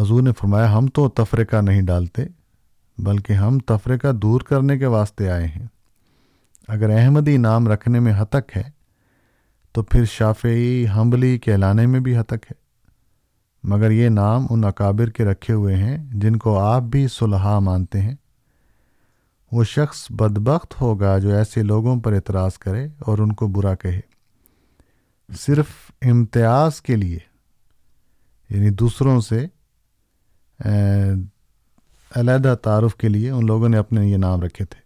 حضور نے فرمایا، ہم تو تفرقہ نہیں ڈالتے، بلکہ ہم تفرقہ دور کرنے کے واسطے آئے ہیں۔ اگر احمدی نام رکھنے میں حتک ہے، تو پھر شافعی حنبلی کہلانے میں بھی حتک ہے۔ مگر یہ نام ان اکابر کے رکھے ہوئے ہیں جن کو آپ بھی صلحہ مانتے ہیں۔ وہ شخص بدبخت ہوگا جو ایسے لوگوں پر اعتراض کرے اور ان کو برا کہے۔ صرف امتیاز کے لیے یعنی دوسروں سے علیحدہ تعارف کے لیے ان لوگوں نے اپنے یہ نام رکھے تھے۔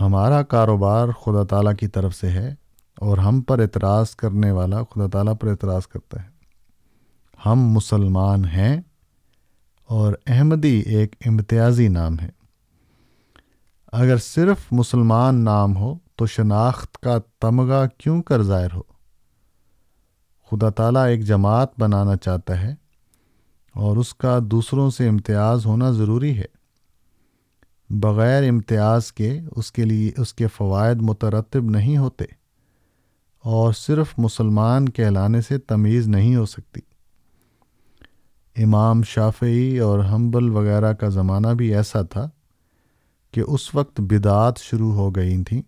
ہمارا کاروبار خدا تعالیٰ کی طرف سے ہے اور ہم پر اعتراض کرنے والا خدا تعالیٰ پر اعتراض کرتا ہے۔ ہم مسلمان ہیں اور احمدی ایک امتیازی نام ہے۔ اگر صرف مسلمان نام ہو تو شناخت کا تمغہ کیوں کر ظاہر ہو؟ خدا تعالیٰ ایک جماعت بنانا چاہتا ہے اور اس کا دوسروں سے امتیاز ہونا ضروری ہے۔ بغیر امتیاز کے اس کے لیے اس کے فوائد مترتب نہیں ہوتے اور صرف مسلمان کہلانے سے تمیز نہیں ہو سکتی۔ امام شافعی اور حنبل وغیرہ کا زمانہ بھی ایسا تھا کہ اس وقت بدعات شروع ہو گئی تھیں۔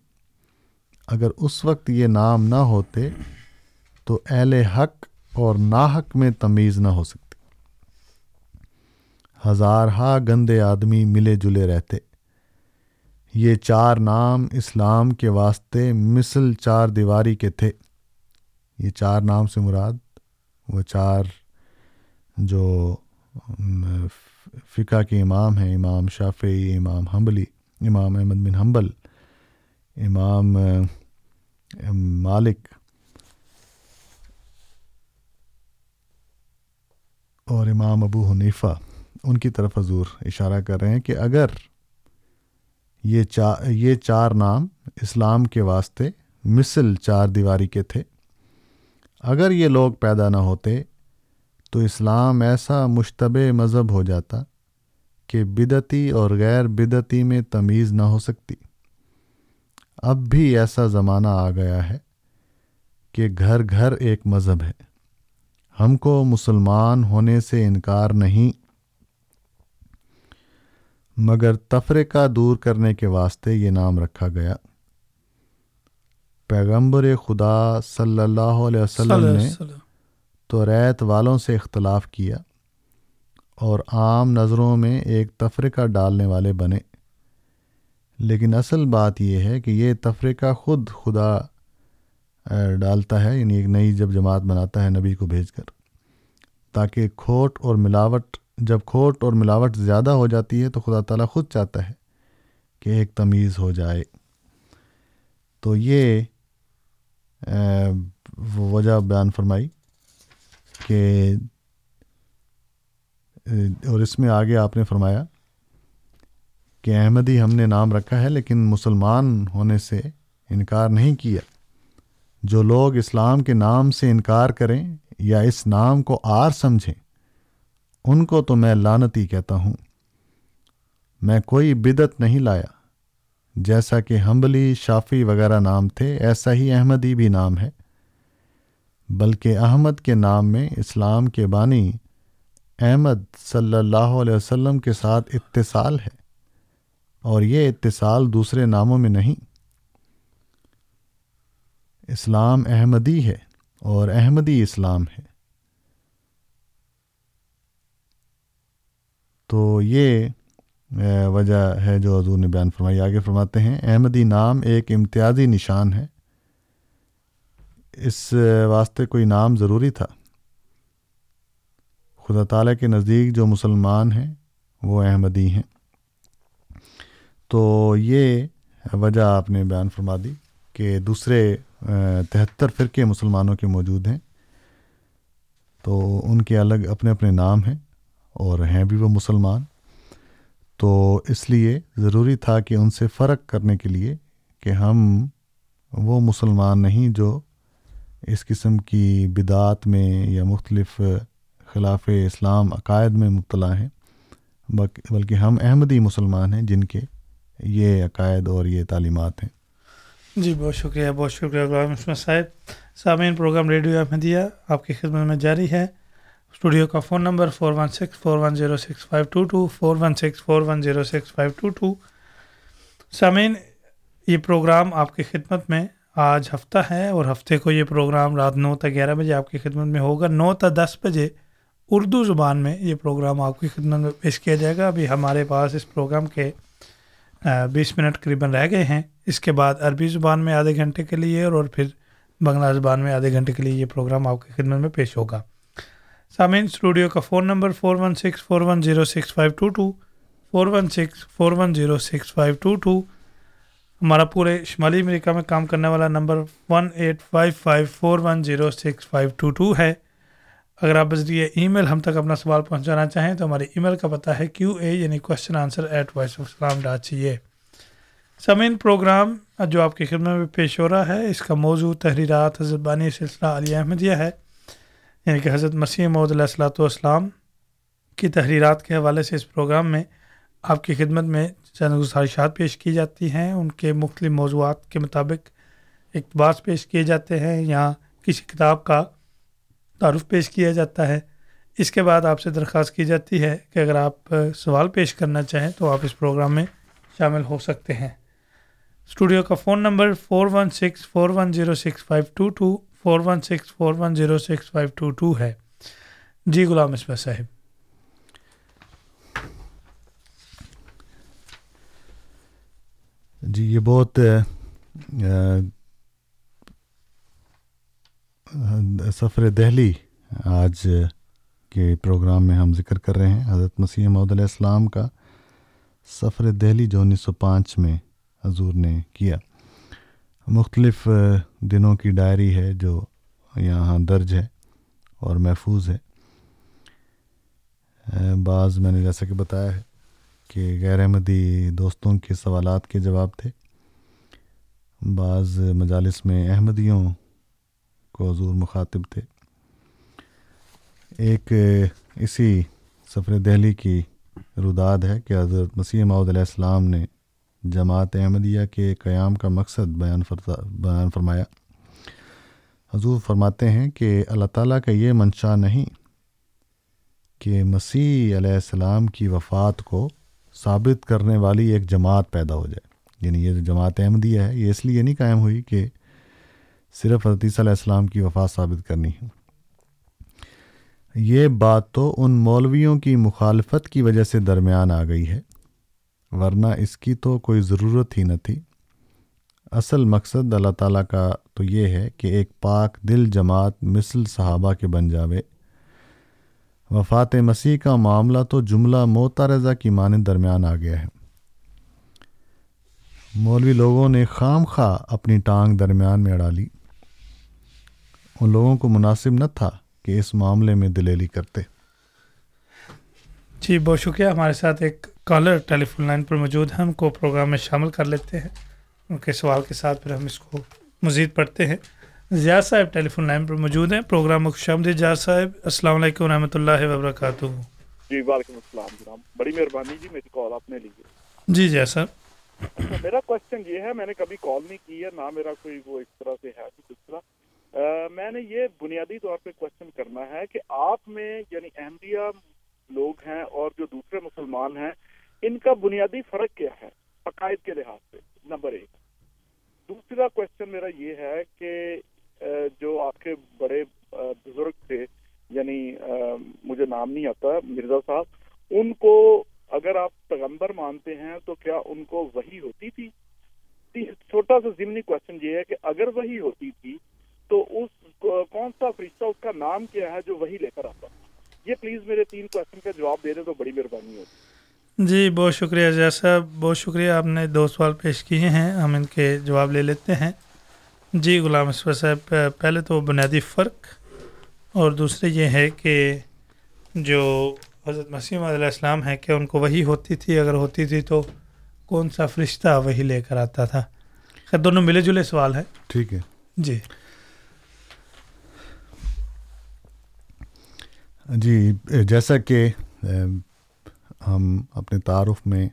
اگر اس وقت یہ نام نہ ہوتے تو اہل حق اور ناحق میں تمیز نہ ہو سکتی۔ ہزارہا گندے آدمی ملے جلے رہتے۔ یہ چار نام اسلام کے واسطے مثل چار دیواری کے تھے۔ یہ چار نام سے مراد وہ چار جو فقہ کے امام ہیں، امام شافعی، امام حنبلی، امام احمد بن حنبل، امام مالک، اور امام ابو حنیفہ، ان کی طرف حضور اشارہ کر رہے ہیں کہ اگر یہ چار یہ چار نام اسلام کے واسطے مثل چار دیواری کے تھے، اگر یہ لوگ پیدا نہ ہوتے تو اسلام ایسا مشتبہ مذہب ہو جاتا کہ بدعتی اور غیر بدعتی میں تمیز نہ ہو سکتی۔ اب بھی ایسا زمانہ آ گیا ہے کہ گھر گھر ایک مذہب ہے۔ ہم کو مسلمان ہونے سے انکار نہیں، مگر تفرقہ دور کرنے کے واسطے یہ نام رکھا گیا۔ پیغمبر خدا صلی اللہ علیہ وسلم نے تو ریت والوں سے اختلاف کیا اور عام نظروں میں ایک تفرقہ ڈالنے والے بنے۔ لیکن اصل بات یہ ہے کہ یہ تفرقہ خود خدا ڈالتا ہے یعنی ایک نئی جب جماعت بناتا ہے نبی کو بھیج کر، تاکہ کھوٹ اور ملاوٹ، جب کھوٹ اور ملاوٹ زیادہ ہو جاتی ہے تو خدا تعالیٰ خود چاہتا ہے کہ ایک تمیز ہو جائے۔ تو یہ وجہ بیان فرمائی۔ کہ اور اس میں آگے آپ نے فرمایا کہ احمدی ہم نے نام رکھا ہے لیکن مسلمان ہونے سے انکار نہیں کیا۔ جو لوگ اسلام کے نام سے انکار کریں یا اس نام کو آر سمجھیں، ان کو تو میں لانتی کہتا ہوں۔ میں کوئی بدت نہیں لایا۔ جیسا کہ حنبلی شافی وغیرہ نام تھے، ایسا ہی احمدی بھی نام ہے۔ بلکہ احمد کے نام میں اسلام کے بانی احمد صلی اللہ علیہ وسلم کے ساتھ اتصال ہے اور یہ اتصال دوسرے ناموں میں نہیں۔ اسلام احمدی ہے اور احمدی اسلام ہے۔ تو یہ وجہ ہے جو حضور نے بیان فرمائی۔ آگے فرماتے ہیں، احمدی نام ایک امتیازی نشان ہے۔ اس واسطے کوئی نام ضروری تھا۔ خدا تعالیٰ کے نزدیک جو مسلمان ہیں، وہ احمدی ہیں۔ تو یہ وجہ آپ نے بیان فرما دی کہ دوسرے تہتر فرقے مسلمانوں کے موجود ہیں۔ تو ان کے الگ اپنے اپنے نام ہیں اور ہیں بھی وہ مسلمان۔ تو اس لیے ضروری تھا کہ ان سے فرق کرنے کے لیے کہ ہم وہ مسلمان نہیں جو اس قسم کی بدعات میں یا مختلف خلاف اسلام عقائد میں مبتلا ہیں، بلکہ ہم احمدی مسلمان ہیں جن کے یہ عقائد اور یہ تعلیمات ہیں۔ جی بہت شکریہ بہت شکریہ غلام صاحب۔ سامعین، پروگرام ریڈیو احمدیہ آپ کی خدمت میں جاری ہے۔ اسٹوڈیو کا phone number four one six four one zero six five two two four one six four one zero six five two two سامعین، یہ پروگرام آپ کی خدمت میں آج ہفتہ ہے اور ہفتے کو یہ پروگرام رات نو تا گیارہ بجے آپ کی خدمت میں ہوگا۔ نو تا دس بجے اردو زبان میں یہ پروگرام آپ کی خدمت میں پیش کیا جائے گا۔ ابھی ہمارے پاس اس پروگرام کے بیس منٹ قریباً رہ گئے ہیں۔ اس کے بعد عربی زبان میں آدھے گھنٹے کے لیے اور پھر بنگلہ زبان میں آدھے گھنٹے کے لیے یہ پروگرام آپ کی خدمت میں پیش ہوگا۔ سامعین، اسٹوڈیو کا phone number four one six four one zero six five two two four one six four one zero six five two two ہمارا پورے شمالی امریکہ میں کام کرنے والا number one eight five five four one zero six five two two ہے۔ اگر آپ بذریعے ای میل ہم تک اپنا سوال پہنچانا چاہیں تو ہمارے ای میل کا پتہ ہے کیو اے یعنی question answer at voice of Islam dot C A سمین programme جو آپ کی خدمت میں پیش ہو رہا ہے، اس کا موضوع تحریرات حضرت بانی سلسلہ علی احمدیہ ہے۔ یعنی کہ حضرت مسیح محدود علیہ السلاۃ والسلام کی تحریرات کے حوالے سے اس پروگرام میں آپ کی خدمت میں چند گزارشات پیش کی جاتی ہیں۔ ان کے مختلف موضوعات کے مطابق اقتباس پیش کیے جاتے ہیں۔ یا کسی کتاب کا تعارف پیش کیا جاتا ہے۔ اس کے بعد آپ سے درخواست کی جاتی ہے کہ اگر آپ سوال پیش کرنا چاہیں تو آپ اس پروگرام میں شامل ہو سکتے ہیں۔ اسٹوڈیو کا phone number four one six four one zero six five two two, four one six four one zero six five two two ہے۔ جی غلام اسبا صاحب۔ جی یہ بہت سفر دہلی آج کے پروگرام میں ہم ذکر کر رہے ہیں۔ حضرت مسیح محدود علیہ السلام کا سفر دہلی جو انیس سو پانچ میں حضور نے کیا۔ مختلف دنوں کی ڈائری ہے جو یہاں درج ہے اور محفوظ ہے۔ بعض میں نے جیسا کہ بتایا ہے کہ غیر احمدی دوستوں کے سوالات کے جواب تھے۔ بعض مجالس میں احمدیوں کو حضور مخاطب تھے۔ ایک اسی سفر دہلی کی رداد ہے کہ حضرت مسیح معود علیہ السلام نے جماعت احمدیہ کے قیام کا مقصد بیان بیان فرمایا۔ حضور فرماتے ہیں کہ اللہ تعالیٰ کا یہ منشا نہیں کہ مسیح علیہ السلام کی وفات کو ثابت کرنے والی ایک جماعت پیدا ہو جائے۔ یعنی یہ جو جماعت احمدیہ ہے، یہ اس لیے نہیں قائم ہوئی کہ صرف حدیث علیہ السلام کی وفات ثابت کرنی ہے یہ بات تو ان مولویوں کی مخالفت کی وجہ سے درمیان آ گئی ہے، ورنہ اس کی تو کوئی ضرورت ہی نہ تھی۔ اصل مقصد اللہ تعالیٰ کا تو یہ ہے کہ ایک پاک دل جماعت مثل صحابہ کے بن جاوے۔ وفات مسیح کا معاملہ تو جملہ موتارضہ کی معنی درمیان آ گیا ہے۔ مولوی لوگوں نے خام خواہ اپنی ٹانگ درمیان میں اڑا لی۔ ان لوگوں کو مناسب نہ تھا کہ اس معاملے میں دلیلی کرتے۔ جی بہت شکریہ۔ ہمارے ساتھ ایک کالر ٹیلی فون لائن پر موجود ہیں۔ ہم کو پروگرام میں شامل کر لیتے ہیں۔ ان کے سوال کے ساتھ پھر ہم اس کو مزید پڑھتے ہیں۔ زیاد صاحب ٹیلی فون لائن پر موجود ہیں۔ پروگرام میں خوش آمدید زیاد صاحب۔ السلام علیکم و رحمۃ اللہ وبرکاتہ۔ جی وعلیکم السلام جناب۔ بڑی مہربانی جی میری کال آپ نے لی جی جی صاحب۔ اچھا، میرا کوشچن یہ ہے میں نے کبھی کال نہیں کی ہے نہ میرا کوئی وہ اس طرح سے ہے سلسلہ میں نے یہ بنیادی طور پہ کوشچن کرنا ہے کہ آپ میں یعنی احمدیہ لوگ ہیں اور جو دوسرے مسلمان ہیں ان کا بنیادی فرق کیا ہے عقائد کے لحاظ سے؟ نمبر ایک۔ دوسرا کوشچن میرا یہ ہے کہ جو آپ کے بڑے بزرگ تھے یعنی مجھے نام نہیں آتا، مرزا صاحب، ان کو اگر آپ پیغمبر مانتے ہیں تو کیا ان کو وہی ہوتی تھی؟ چھوٹا سا ضمنی کوشچن یہ ہے کہ اگر وہی ہوتی تھی تو اس کون سا فرشتہ، اس کا نام کیا ہے جو وہی لے کر آتا؟ یہ پلیز میرے تین کوشچن کا جواب دے دیں تو بڑی مہربانی ہوگی۔ جی بہت شکریہ جی صاحب بہت شکریہ آپ نے دو سوال پیش کیے ہیں، ہم ان کے جواب لے لیتے ہیں۔ جی غلام اسفر صاحب پہلے تو بنیادی فرق اور دوسرے یہ ہے کہ جو حضرت مسیم علیہ السلام ہے کہ ان کو وہی ہوتی تھی اگر ہوتی تھی تو کون سا فرشتہ وہی لے کر آتا تھا؟ خیر دونوں ملے جلے سوال ہے۔ ٹھیک ہے۔ جی۔ جی جیسا کہ ہم اپنے تعارف میں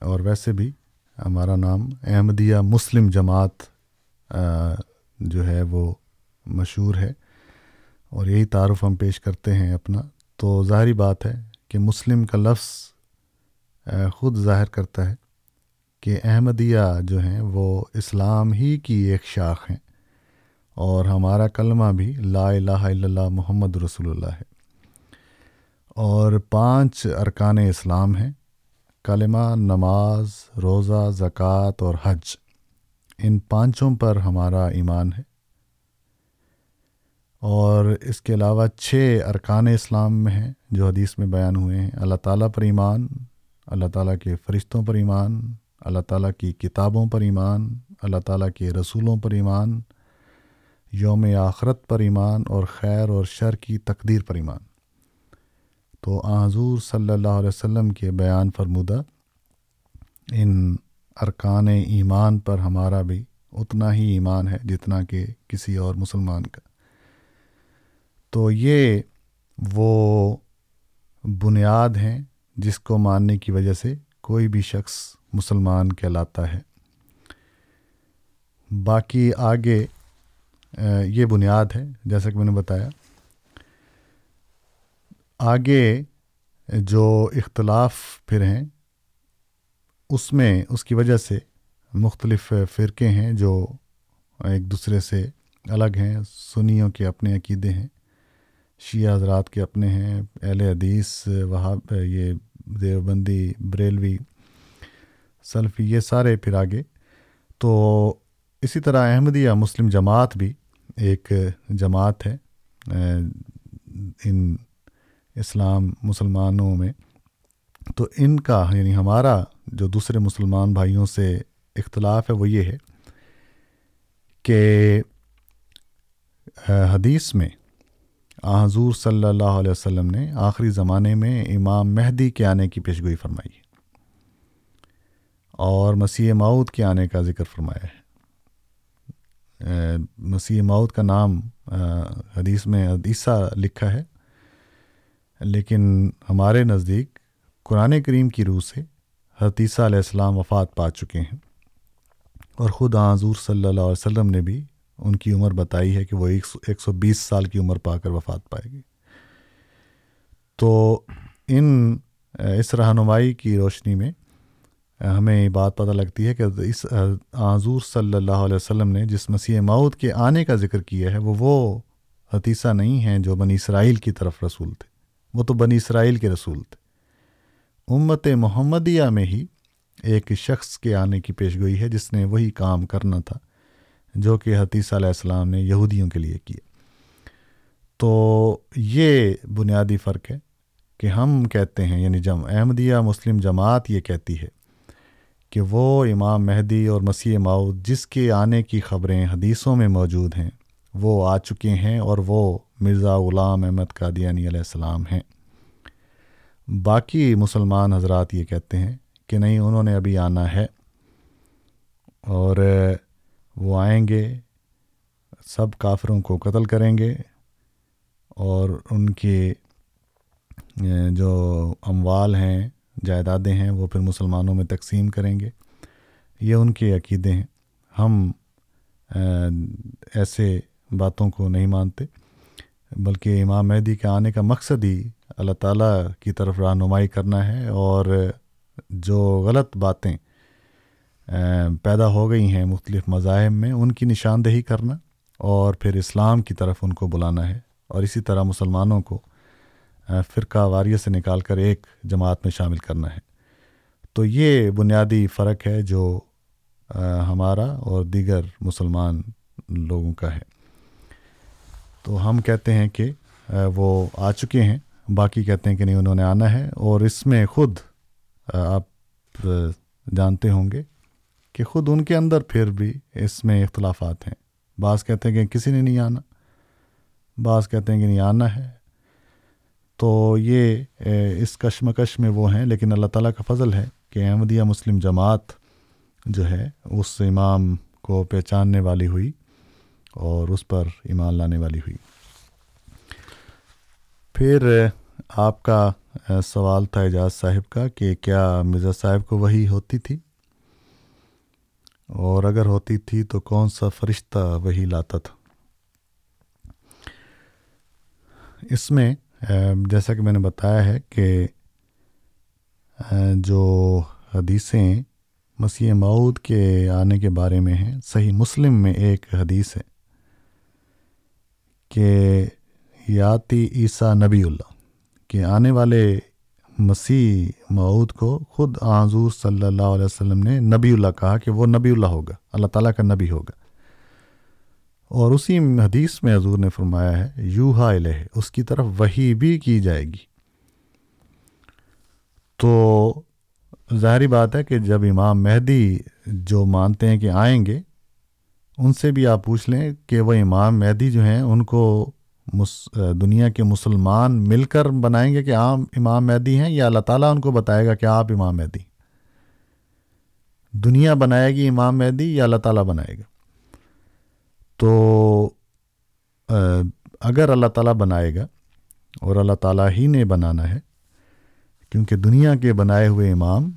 اور ویسے بھی ہمارا نام احمدیہ مسلم جماعت جو ہے وہ مشہور ہے اور یہی تعارف ہم پیش کرتے ہیں اپنا۔ تو ظاہری بات ہے کہ مسلم کا لفظ خود ظاہر کرتا ہے کہ احمدیہ جو ہیں وہ اسلام ہی کی ایک شاخ ہیں اور ہمارا کلمہ بھی لا الہ الا اللہ محمد رسول اللہ ہے۔ اور پانچ ارکان اسلام ہیں، کلمہ، نماز، روزہ، زکوٰۃ اور حج۔ ان پانچوں پر ہمارا ایمان ہے۔ اور اس کے علاوہ چھ ارکان اسلام میں ہیں جو حدیث میں بیان ہوئے ہیں۔ اللہ تعالیٰ پر ایمان، اللہ تعالیٰ کے فرشتوں پر ایمان، اللہ تعالیٰ کی کتابوں پر ایمان، اللہ تعالیٰ کے رسولوں پر ایمان، یوم آخرت پر ایمان اور خیر اور شر کی تقدیر پر ایمان۔ تو حضور صلی اللہ علیہ وسلم کے بیان فرمودہ ان ارکان ایمان پر ہمارا بھی اتنا ہی ایمان ہے جتنا کہ کسی اور مسلمان کا۔ تو یہ وہ بنیاد ہیں جس کو ماننے کی وجہ سے کوئی بھی شخص مسلمان کہلاتا ہے۔ باقی آگے یہ بنیاد ہے، جیسا کہ میں نے بتایا۔ آگے جو اختلاف پھر ہیں اس میں اس کی وجہ سے مختلف فرقے ہیں جو ایک دوسرے سے الگ ہیں، سنیوں کے اپنے عقیدے ہیں، شیعہ حضرات کے اپنے ہیں، اہل حدیث وہاں یہ دیوبندی، بریلوی، سلفی، یہ سارے پھر آگے۔ تو اسی طرح احمدیہ مسلم جماعت بھی ایک جماعت ہے، ان اسلام مسلمانوں میں۔ تو ان کا یعنی ہمارا جو دوسرے مسلمان بھائیوں سے اختلاف ہے وہ یہ ہے کہ حدیث میں حضور صلی اللہ علیہ وسلم نے آخری زمانے میں امام مہدی کے آنے کی پیشگوئی فرمائی اور مسیح ماؤد کے آنے کا ذکر فرمایا ہے۔ مسیح ماؤد کا نام حدیث میں حدیثہ لکھا ہے، لیکن ہمارے نزدیک قرآن کریم کی روح سے حدیثہ علیہ السلام وفات پا چکے ہیں۔ اور خود حضور صلی اللہ علیہ وسلم نے بھی ان کی عمر بتائی ہے کہ وہ ایک سو ایک سو بیس سال کی عمر پا کر وفات پائے گی۔ تو ان، اس رہنمائی کی روشنی میں، ہمیں یہ بات پتہ لگتی ہے کہ اس، حضور صلی اللہ علیہ وسلم نے جس مسیح ماؤد کے آنے کا ذکر کیا ہے، وہ وہ حتیثہ نہیں ہیں جو بنی اسرائیل کی طرف رسول تھے۔ وہ تو بنی اسرائیل کے رسول تھے۔ امت محمدیہ میں ہی ایک شخص کے آنے کی پیشگوئی ہے جس نے وہی کام کرنا تھا جو کہ حتیثہ علیہ السلام نے یہودیوں کے لیے کیا۔ تو یہ بنیادی فرق ہے کہ ہم کہتے ہیں یعنی جم، احمدیہ مسلم جماعت یہ کہتی ہے کہ وہ امام مہدی اور مسیح ماؤد جس کے آنے کی خبریں حدیثوں میں موجود ہیں، وہ آ چکے ہیں اور وہ مرزا غلام احمد قادیانی علیہ السلام ہیں۔ باقی مسلمان حضرات یہ کہتے ہیں کہ نہیں، انہوں نے ابھی آنا ہے اور وہ آئیں گے، سب کافروں کو قتل کریں گے اور ان کے، جو اموال ہیں، جائیدادیں ہیں، وہ پھر مسلمانوں میں تقسیم کریں گے۔ یہ ان کے عقیدے ہیں۔ ہم ایسے باتوں کو نہیں مانتے، بلکہ امام مہدی کے آنے کا مقصد ہی اللہ تعالیٰ کی طرف رہنمائی کرنا ہے اور جو غلط باتیں پیدا ہو گئی ہیں مختلف مذاہب میں، ان کی نشاندہی کرنا اور پھر اسلام کی طرف ان کو بلانا ہے۔ اور اسی طرح مسلمانوں کو فرقہ واریہ سے نکال کر ایک جماعت میں شامل کرنا ہے۔ تو یہ بنیادی فرق ہے جو ہمارا اور دیگر مسلمان لوگوں کا ہے۔ تو ہم کہتے ہیں کہ وہ آ چکے ہیں۔ باقی کہتے ہیں کہ نہیں، انہوں نے آنا ہے اور اس میں خود آپ جانتے ہوں گے کہ خود ان کے اندر پھر بھی اس میں اختلافات ہیں۔ بعض کہتے ہیں کہ کسی نے نہیں آنا، بعض کہتے ہیں کہ نہیں، آنا ہے۔ تو یہ اس کشمکش میں وہ ہیں، لیکن اللہ تعالیٰ کا فضل ہے کہ احمدیہ مسلم جماعت جو ہے، اس امام کو پہچاننے والی ہوئی اور اس پر ایمان لانے والی ہوئی۔ پھر آپ کا سوال تھا اعجاز صاحب کا کہ کیا مرزا صاحب کو وہی ہوتی تھی؟ اور اگر ہوتی تھی تو کون سا فرشتہ وہی لاتا تھا؟ اس میں جیسا کہ میں نے بتایا ہے کہ جو حدیثیں مسیح معود کے آنے کے بارے میں ہیں، صحیح مسلم میں ایک حدیث ہے کہ یاتی عیسیٰ نبی اللہ۔ کہ آنے والے مسیح معود کو خود حضور صلی اللہ علیہ وسلم نے نبی اللہ کہا کہ وہ نبی اللہ ہوگا، اللہ تعالیٰ کا نبی ہوگا۔ اور اسی حدیث میں حضور نے فرمایا ہے یوہا الہ اس کی طرف وہی بھی کی جائے گی۔ تو ظاہری بات ہے کہ جب امام مہدی جو مانتے ہیں کہ آئیں گے، ان سے بھی آپ پوچھ لیں کہ وہ امام مہدی جو ہیں، ان کو دنیا کے مسلمان مل کر بنائیں گے کہ عام امام مہدی ہیں یا اللہ تعالیٰ ان کو بتائے گا کہ آپ امام مہدی دنیا بنائے گی امام مہدی یا اللہ تعالیٰ بنائے گا؟ تو اگر اللہ تعالیٰ بنائے گا اور اللہ تعالیٰ ہی نے بنانا ہے، کیونکہ دنیا کے بنائے ہوئے امام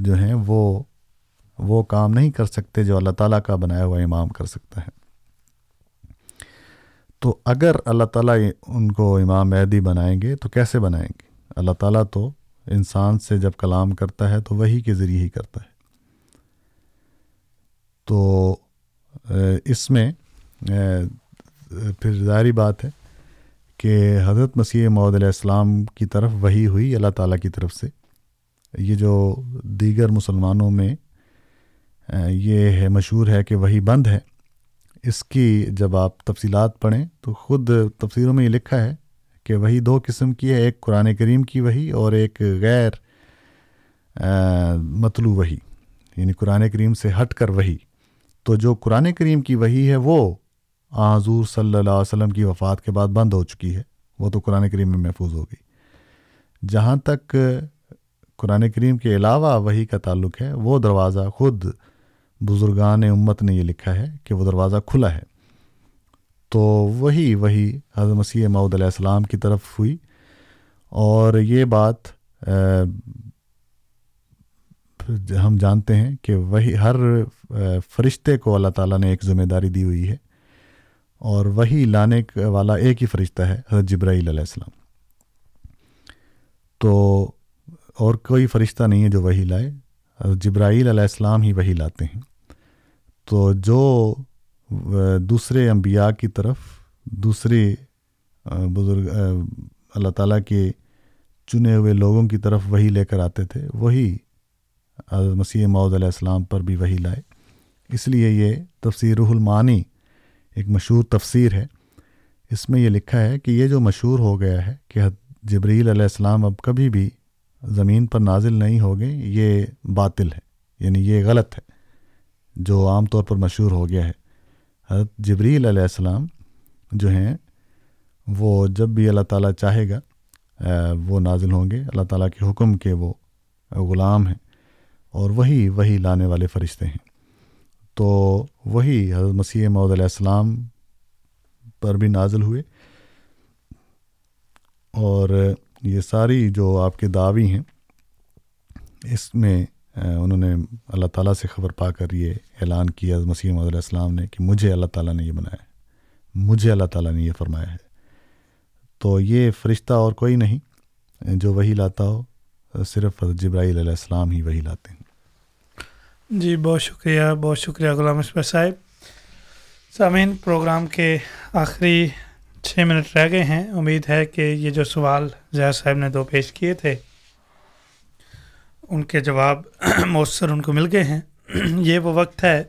جو ہیں وہ وہ کام نہیں کر سکتے جو اللہ تعالیٰ کا بنایا ہوا امام کر سکتا ہے۔ تو اگر اللہ تعالیٰ ان کو امام مہدی بنائیں گے تو کیسے بنائیں گے؟ اللہ تعالیٰ تو انسان سے جب کلام کرتا ہے تو وہی کے ذریعے ہی کرتا ہے۔ تو اس میں پھر ظاہری بات ہے کہ حضرت مسیح محدود علیہ السلام کی طرف وہی ہوئی اللہ تعالیٰ کی طرف سے۔ یہ جو دیگر مسلمانوں میں یہ ہے، مشہور ہے کہ وہی بند ہے۔ اس کی جب آپ تفصیلات پڑھیں تو خود تفسیروں میں یہ لکھا ہے کہ وہی دو قسم کی ہے، ایک قرآن کریم کی وہی اور ایک غیر مطلوع وہی یعنی قرآن کریم سے ہٹ کر وہی۔ تو جو قرآن کریم کی وہی ہے وہ حضور صلی اللہ علیہ وسلم کی وفات کے بعد بند ہو چکی ہے، وہ تو قرآن کریم میں محفوظ ہو گئی۔ جہاں تک قرآن کریم کے علاوہ وہی کا تعلق ہے، وہ دروازہ خود بزرگان امت نے یہ لکھا ہے کہ وہ دروازہ کھلا ہے۔ تو وہی وہی حضرت مسیح معود علیہ السلام کی طرف ہوئی۔ اور یہ بات ہم جانتے ہیں کہ وہی، ہر فرشتے کو اللہ تعالیٰ نے ایک ذمہ داری دی ہوئی ہے۔ اور وہی لانے والا ایک ہی فرشتہ ہے، حضرت جبرائیل علیہ السلام۔ تو اور کوئی فرشتہ نہیں ہے جو وہی لائے۔ حضرت جبرائیل علیہ السلام ہی وہی لاتے ہیں۔ تو جو دوسرے انبیاء کی طرف دوسرے بزرگ اللہ تعالیٰ کے چنے ہوئے لوگوں کی طرف وہی لے کر آتے تھے، وہی حضرت مسیح معود علیہ السلام پر بھی وہی لائے۔ اس لیے یہ تفسیر روح المعانی ایک مشہور تفسیر ہے۔ اس میں یہ لکھا ہے کہ یہ جو مشہور ہو گیا ہے کہ جبریل علیہ السلام اب کبھی بھی زمین پر نازل نہیں ہو گئے، یہ باطل ہے یعنی یہ غلط ہے۔ جو عام طور پر مشہور ہو گیا ہے۔ حضرت جبریل علیہ السلام جو ہیں، وہ جب بھی اللہ تعالیٰ چاہے گا وہ نازل ہوں گے۔ اللہ تعالیٰ کے حکم کے وہ غلام ہیں اور وہی وہی لانے والے فرشتے ہیں۔ تو وہی حضرت مسیح محدود علیہ السلام پر بھی نازل ہوئے۔ اور یہ ساری جو آپ کے دعوی ہیں، اس میں انہوں نے اللہ تعالیٰ سے خبر پا کر یہ اعلان کیا، مسیح علیہ السلام نے کہ مجھے اللہ تعالیٰ نے یہ بنایا ہے۔ مجھے اللہ تعالیٰ نے یہ فرمایا ہے۔ تو یہ فرشتہ اور کوئی نہیں، جو وہی لاتا ہو، صرف جبرائیل علیہ السلام ہی وہی لاتے ہیں۔ جی بہت شکریہ بہت شکریہ غلام اسپر صاحب۔ سامعین، پروگرام کے آخری چھ منٹ رہ گئے ہیں۔ امید ہے کہ یہ جو سوال زیاد صاحب نے دو پیش کیے تھے ان کے جواب مؤثر ان کو مل گئے ہیں۔ یہ وہ وقت ہے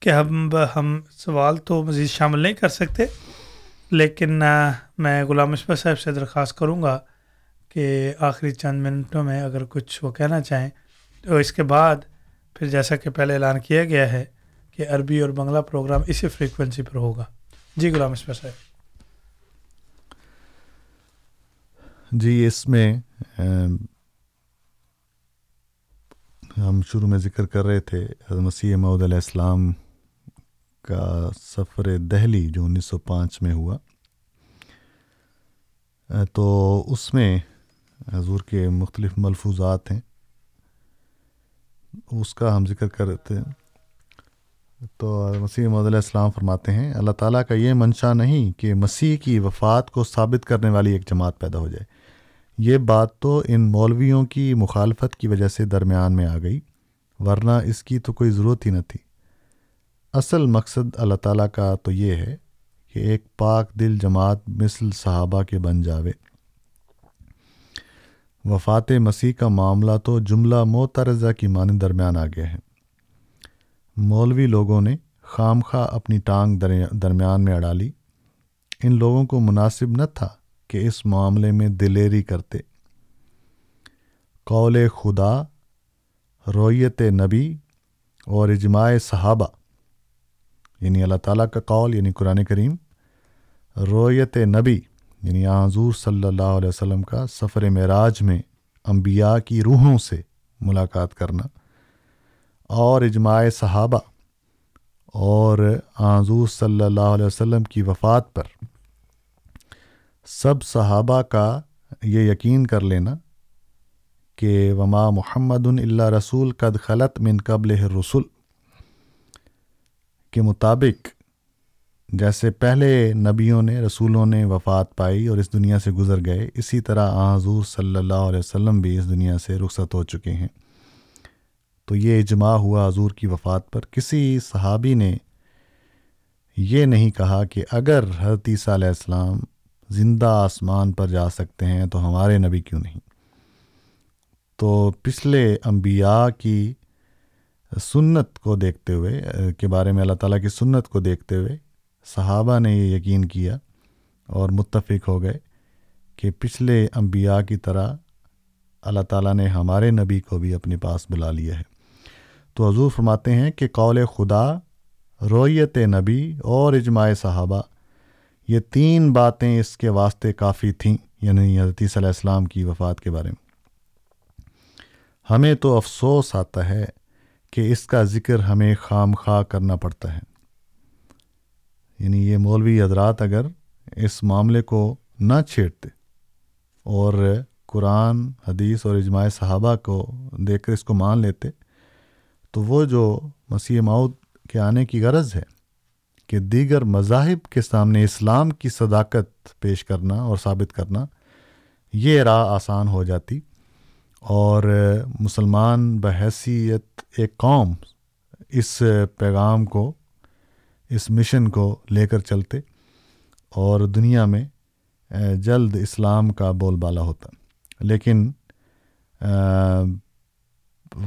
کہ ہم ہم سوال تو مزید شامل نہیں کر سکتے، لیکن میں غلام اسپر صاحب سے درخواست کروں گا کہ آخری چند منٹوں میں اگر کچھ وہ کہنا چاہیں۔ تو اس کے بعد پھر جیسا کہ پہلے اعلان کیا گیا ہے کہ عربی اور بنگلہ پروگرام اسی فریکوینسی پر ہوگا۔ جی غلام اسپر صاحب۔ جی اس میں ہم شروع میں ذکر کر رہے تھے، حضرت مسیح معود علیہ السلام کا سفر دہلی جو انیس سو پانچ میں ہوا۔ تو اس میں حضور کے مختلف ملفوظات ہیں۔ اس کا ہم ذکر کر رہے تھے۔ تو مسیح محدود علیہ السلام فرماتے ہیں، اللہ تعالیٰ کا یہ منشا نہیں کہ مسیح کی وفات کو ثابت کرنے والی ایک جماعت پیدا ہو جائے۔ یہ بات تو ان مولویوں کی مخالفت کی وجہ سے درمیان میں آ گئی، ورنہ اس کی تو کوئی ضرورت ہی نہ تھی۔ اصل مقصد اللہ تعالیٰ کا تو یہ ہے کہ ایک پاک دل جماعت مثل صحابہ کے بن جاوے۔ وفات مسیح کا معاملہ تو جملہ موترزہ کی معنی درمیان آ گیا ہے۔ مولوی لوگوں نے خام خواہ اپنی ٹانگ درمیان میں اڑا لی۔ ان لوگوں کو مناسب نہ تھا کہ اس معاملے میں دلیری کرتے۔ قول خدا، رویت نبی اور اجماع صحابہ۔ یعنی اللہ تعالیٰ کا قول یعنی قرآن کریم۔ رویت نبی یعنی حضور صلی اللہ علیہ وسلم کا سفر معراج میں انبیاء کی روحوں سے ملاقات کرنا۔ اور اجماع صحابہ اور حضور صلی اللہ علیہ وسلم کی وفات پر۔ سب صحابہ کا یہ یقین کر لینا کہ وما محمد اللہ رسول قد خلط من قبل رسول کے مطابق جیسے پہلے نبیوں نے رسولوں نے وفات پائی اور اس دنیا سے گزر گئے، اسی طرح حضور صلی اللہ علیہ وسلم بھی اس دنیا سے رخصت ہو چکے ہیں۔ تو یہ اجماع ہوا حضور کی وفات پر۔ کسی صحابی نے یہ نہیں کہا کہ اگر حضرت عیسیٰ علیہ السلام زندہ آسمان پر جا سکتے ہیں تو ہمارے نبی کیوں نہیں؟ تو پچھلے انبیاء کی سنت کو دیکھتے ہوئے کے بارے میں اللہ تعالیٰ کی سنت کو دیکھتے ہوئے صحابہ نے یہ یقین کیا اور متفق ہو گئے کہ پچھلے انبیاء کی طرح اللہ تعالیٰ نے ہمارے نبی کو بھی اپنے پاس بلا لیا ہے۔ تو حضور فرماتے ہیں کہ قول خدا، رویت نبی اور اجماع صحابہ یہ تین باتیں اس کے واسطے کافی تھیں یعنی حضرت صلی اللہ السلام کی وفات کے بارے میں۔ ہمیں تو افسوس آتا ہے کہ اس کا ذکر ہمیں خام خواہ کرنا پڑتا ہے۔ یعنی یہ مولوی حضرات اگر اس معاملے کو نہ چھیڑتے اور قرآن، حدیث اور اجماع صحابہ کو دیکھ کر اس کو مان لیتے، تو وہ جو مسیح ماؤد کے آنے کی غرض ہے کہ دیگر مذاہب کے سامنے اسلام کی صداقت پیش کرنا اور ثابت کرنا، یہ راہ آسان ہو جاتی اور مسلمان بحیثیت ایک قوم اس پیغام کو، اس مشن کو لے کر چلتے اور دنیا میں جلد اسلام کا بول بالا ہوتا۔ لیکن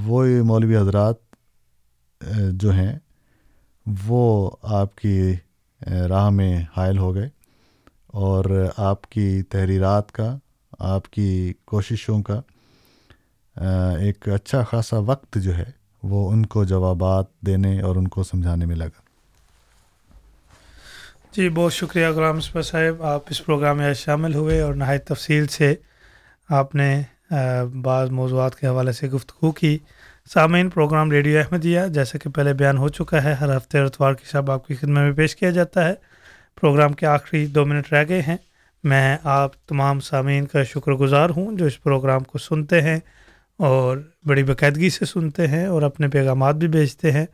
وہ مولوی حضرات جو ہیں وہ آپ کی راہ میں حائل ہو گئے اور آپ کی تحریرات کا، آپ کی کوششوں کا ایک اچھا خاصا وقت جو ہے وہ ان کو جوابات دینے اور ان کو سمجھانے میں لگا۔ جی بہت شکریہ غلام اسپا صاحب، آپ اس پروگرام میں شامل ہوئے اور نہایت تفصیل سے آپ نے بعض موضوعات کے حوالے سے گفتگو کی۔ سامعین، پروگرام ریڈیو احمدیہ جیسا کہ پہلے بیان ہو چکا ہے، ہر ہفتے اتوار کی صاحب آپ کی خدمت میں پیش کیا جاتا ہے۔ پروگرام کے آخری دو منٹ رہ گئے ہیں۔ میں آپ تمام سامعین کا شکر گزار ہوں جو اس پروگرام کو سنتے ہیں اور بڑی باقاعدگی سے سنتے ہیں اور اپنے پیغامات بھی بھیجتے ہیں۔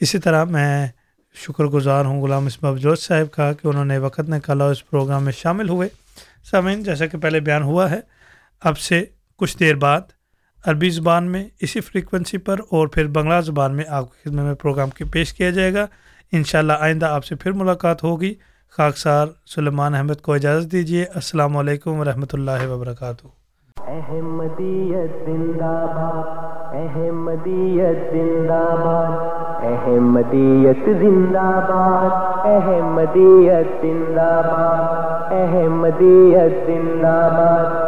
اسی طرح میں شکر گزار ہوں غلام اسما افجوز صاحب کا کہ انہوں نے وقت نکالا اس پروگرام میں شامل ہوئے۔ سامعین، جیسا کہ پہلے بیان ہوا ہے، اب سے کچھ دیر بعد عربی زبان میں اسی فریکوینسی پر اور پھر بنگلہ زبان میں آپ کی خدمت میں پروگرام کی پیش کیا جائے گا۔ انشاءاللہ آئندہ آپ سے پھر ملاقات ہوگی۔ خاکسار سلیمان احمد کو اجازت دیجیے السلام علیکم ورحمۃ اللہ وبرکاتہ۔ احمدیت زندہ باد احمدیت زندہ باد احمدیت زندہ باد احمدیت زندہ باد احمدیت زندہ باد